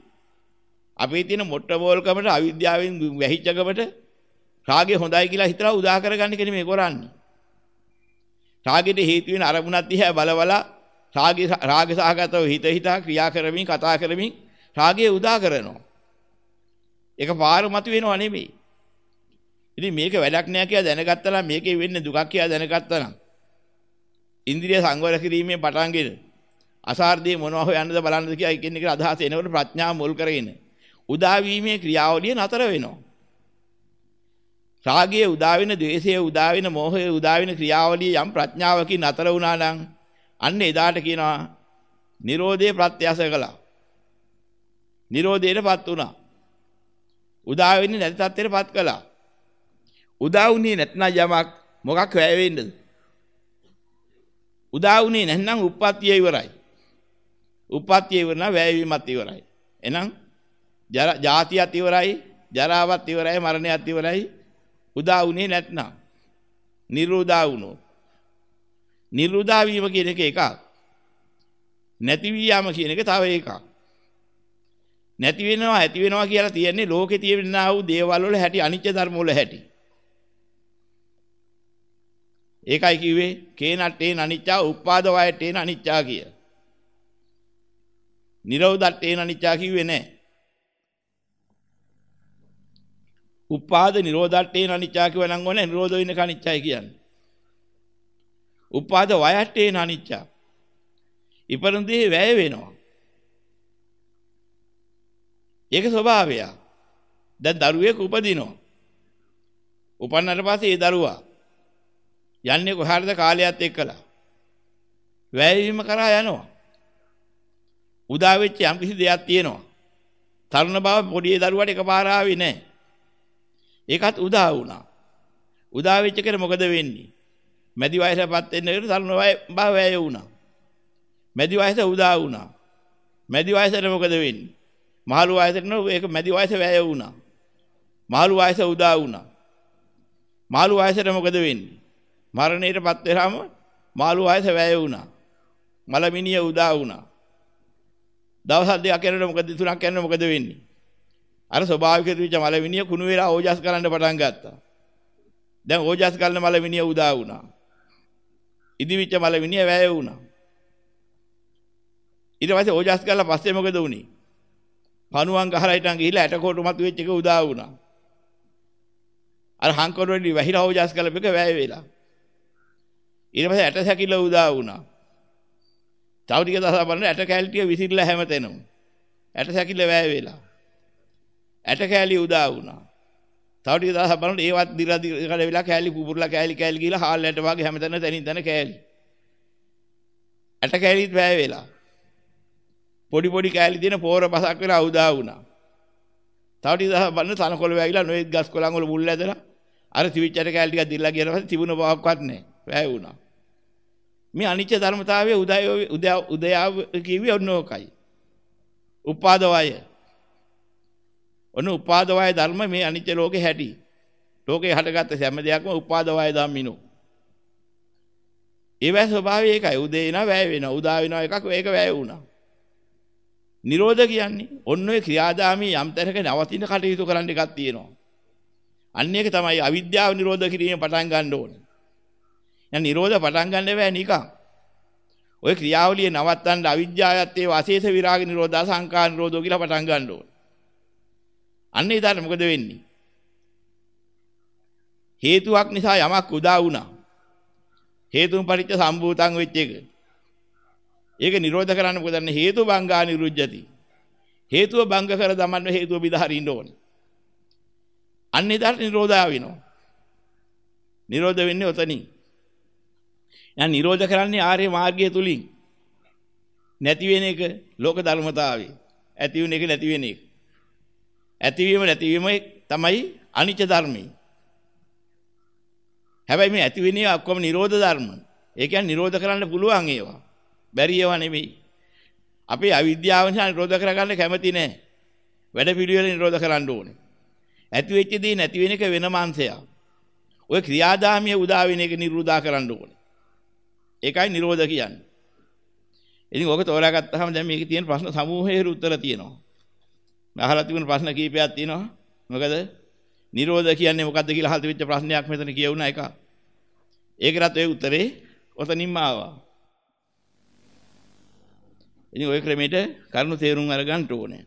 අපේ තියෙන මොට්ට බෝල්කමට අවිද්‍යාවෙන් වැහිච්චකමට රාගය හොඳයි කියලා හිතලා උදා කරගන්න කෙනෙක් මේ කරන්නේ. රාගෙට හේතු වෙන අරමුණක් දිහා බලවලා රාගය රාග සහගතව හිත හිතා ක්‍රියා කරමින් කතා කරමින් රාගය උදා කරනවා. ඒක පාර මත වෙනව නෙමෙයි. ඉතින් මේක වැඩක් නෑ කියලා දැනගත්තා නම් මේකේ වෙන්නේ දුකක් කියලා දැනගත්තා නම් ඉන්ද්‍රිය සංවර කිරීමේ පටන්ගෙන අසාර්ධයේ මොනවා හොයන්නද බලන්නද කියලා එකින් එකට අදහස එනකොට ප්‍රඥාව මුල් කරගෙන උදා වීමේ ක්‍රියාවලිය නතර වෙනවා. රාගයේ උදා වෙන, ද්වේෂයේ උදා වෙන, මෝහයේ උදා වෙන ක්‍රියාවලිය යම් ප්‍රඥාවකින් නතර වුණා නම් අන්න එදාට කියනවා Nirodhe ප්‍රත්‍යස කළා. Nirodheටපත් වුණා. උදා වෙන්නේ නැති තත්ත්වයටපත් කළා. උදා වුණේ නැත්නම් යමක් මොකක් වැය වෙන්නද? උදා වුණේ නැත්නම් උප්පත්තිය ඉවරයි. උප්පත්තිය ඉවර නම් වැයවීමත් ඉවරයි. එහෙනම් ජාතියත් ඉවරයි, ජරාවත් ඉවරයි, මරණයත් ඉවරයි. උදා වුණේ නැත්නම් නිරෝධා වුණොත්. නිරෝධා වීම කියන එක එකක්. නැති වී යාම කියන එක තව එකක්. නැති වෙනවා ඇති වෙනවා කියලා තියෙන්නේ ලෝකේ තියෙනා වූ දේවල් වල හැටි අනිත්‍ය ධර්ම වල හැටි. ඒකයි කිව්වේ කේනට්ටේන අනිච්චා උපාද වයට්ටේන අනිච්චා කිය. නිරෝධට්ටේන අනිච්චා කිව්වේ නැහැ. උපාද නිරෝධට්ටේන අනිච්චා කියව නම් ඕනේ නිරෝධ වෙන්න කනිච්චයි කියන්නේ. උපාද වයට්ටේන අනිච්චා. ඉපරුන්දී වැය වෙනවා. ඒක ස්වභාවය. දැන් දරුවෙක් උපදිනවා. උපන්නට පස්සේ ඒ දරුවා යන්නේ කොහාටද කාලයත් එක්කලා. වැයවීම කරා යනවා. උදා වෙච්ච යම් කිසි දෙයක් තියෙනවා. තරුණ බව පොඩි දරුවට එකපාර ආවේ නැහැ. ඒකත් උදා වුණා. උදා වෙච්ච කෙනා මොකද වෙන්නේ? මැදි වයසටපත් වෙන කෙනා තරුණ බව වැය වුණා. මැදි වයස උදා වුණා. මැදි වයසට මොකද වෙන්නේ? මහලු වයසට නෝ ඒක මැදි වයස වැය වුණා. මහලු වයස උදා වුණා. මහලු වයසට මොකද වෙන්නේ? මරණයටපත් වෙලාම මාළු වයස වැය වුණා. මලමිනිය උදා වුණා. දවස් දෙකක් යනකොට මොකද තුනක් යනකොට මොකද වෙන්නේ? අර ස්වභාවික ත්‍රිච මලමිනිය කුණු වෙලා ඕජස් කරන්න පටන් ගත්තා. දැන් ඕජස් කරන මලමිනිය උදා වුණා. ඉදිවිච්ච මලමිනිය වැය වුණා. ඊට පස්සේ ඕජස් කරලා පස්සේ මොකද වුනේ? පණුවන් ගහලා හිටන් ගිහිල්ලා ඇටකොටු මතු වෙච්ච එක උදා වුණා. අර හංකොඩ වලදී වැහිලා ඕජස් කරලා එක වැය වෙලා. ඊට පස්සේ ඇට සැකිල්ල උදා වුණා. තව ටික දවසක් බලන්න ඇට කැලි ටික විසිරලා හැමතැනම. ඇට සැකිල්ල වැය වෙලා. ඇට කැලි උදා වුණා. තව ටික දවසක් බලන්න ඒවත් දිලා දිලා වෙලා කැලි පුපුරලා කැලි කැලි ගිහලා හාල් ඇට වගේ හැමතැන තනින් තන කැලි. ඇට කැලිත් වැය වෙලා. පොඩි පොඩි කැලි තියෙන පෝර පසක් වෙලා උදා වුණා. තව ටික දවසක් බලන්න තනකොළ වැగిලා නොයෙක් ගස් කොළන් වල මුල් ඇදලා අර තිවිච්ච ඇට කැලි ටිකක් දිල්ලා ගියන පස්සේ තිබුණ බවක්වත් නැහැ. වැය වුණා. මේ අනිත්‍ය ධර්මතාවය උදය උදය උදයාව කිව්වේ ඔන්න ඕකයි. උපාද වය. ඔන්න උපාද වය ධර්ම මේ අනිත්‍ය ලෝකේ හැටි. ලෝකේ හටගත්ත හැම දෙයක්ම උපාද වය ධම්මිනෝ. ඒවැ ස්වභාවය ඒකයි. උදේ එනවා වැය වෙනවා. උදා වෙනවා එකක් ඒක වැය වුණා. නිරෝධ කියන්නේ ඔන්න ඔය ක්‍රියාදාමී යම් තැනක නවතින කටයුතු කරන්න එකක් තියෙනවා. අන්න ඒක තමයි අවිද්‍යාව නිරෝධ කිරීම පටන් ගන්න ඕනේ. දැන් නිරෝධ පටන් ගන්න බෑ නිකන්. ওই ක්‍රියාවලිය නවත්තන්න අවිජ්ජායත් ඒ වාසේස විරාග නිරෝධා සංකාර නිරෝධෝ කියලා පටන් ගන්න ඕන. අන්න ඒතර මොකද වෙන්නේ? හේතුවක් නිසා යමක් උදා වුණා. හේතුන් පරිච්ඡ සම්භූතං වෙච්ච එක. ඒක නිරෝධ කරන්න මොකද දන්නේ හේතු බංගා නිරුජ්ජති. හේතුව බංග කර දමන්න හේතුව බිදහරින්න ඕනේ. අන්න එදාට නිරෝධා වෙනවා. නිරෝධ වෙන්නේ ඔතනින්. දැන් නිරෝධ කරන්නේ ආර්ය මාර්ගය තුලින්. නැති වෙන එක ලෝක ධර්මතාවය. ඇති වෙන එක නැති වෙන එක. ඇතිවීම නැතිවීම තමයි අනිත්‍ය ධර්මයි. හැබැයි මේ ඇති වෙන ඒවා ඔක්කොම නිරෝධ ධර්ම. ඒ කියන්නේ නිරෝධ කරන්න පුළුවන් ඒවා. බැරි ඒවා නෙමෙයි. අපේ අවිද්‍යාව නිසා නිරෝධ කරගන්න කැමති නෑ. වැඩ පිළිවෙල නිරෝධ කරන්න ඕනේ. ඇති වෙච්ච දේ නැති වෙන එක වෙනම අංශයක්. ඔය ක්‍රියාදාමිය උදා වෙන එක නිරෝධා කරන්න ඕනේ. ඒකයි නිරෝධ කියන්නේ. ඉතින් ඕක තෝරාගත්තාම දැන් මේකේ තියෙන ප්‍රශ්න සමූහයේ උත්තර තියෙනවා. අහලා තිබුණ ප්‍රශ්න කීපයක් තියෙනවා. මොකද නිරෝධ කියන්නේ මොකද්ද කියලා අහලා තිබිච්ච ප්‍රශ්නයක් මෙතන කියවුණා එක. ඒකටත් ඒ උත්තරේ ඔතනින්ම ආවා. ඉතින් ওই ක්‍රමයට කරුණු තේරුම් අරගන්න ඕනේ.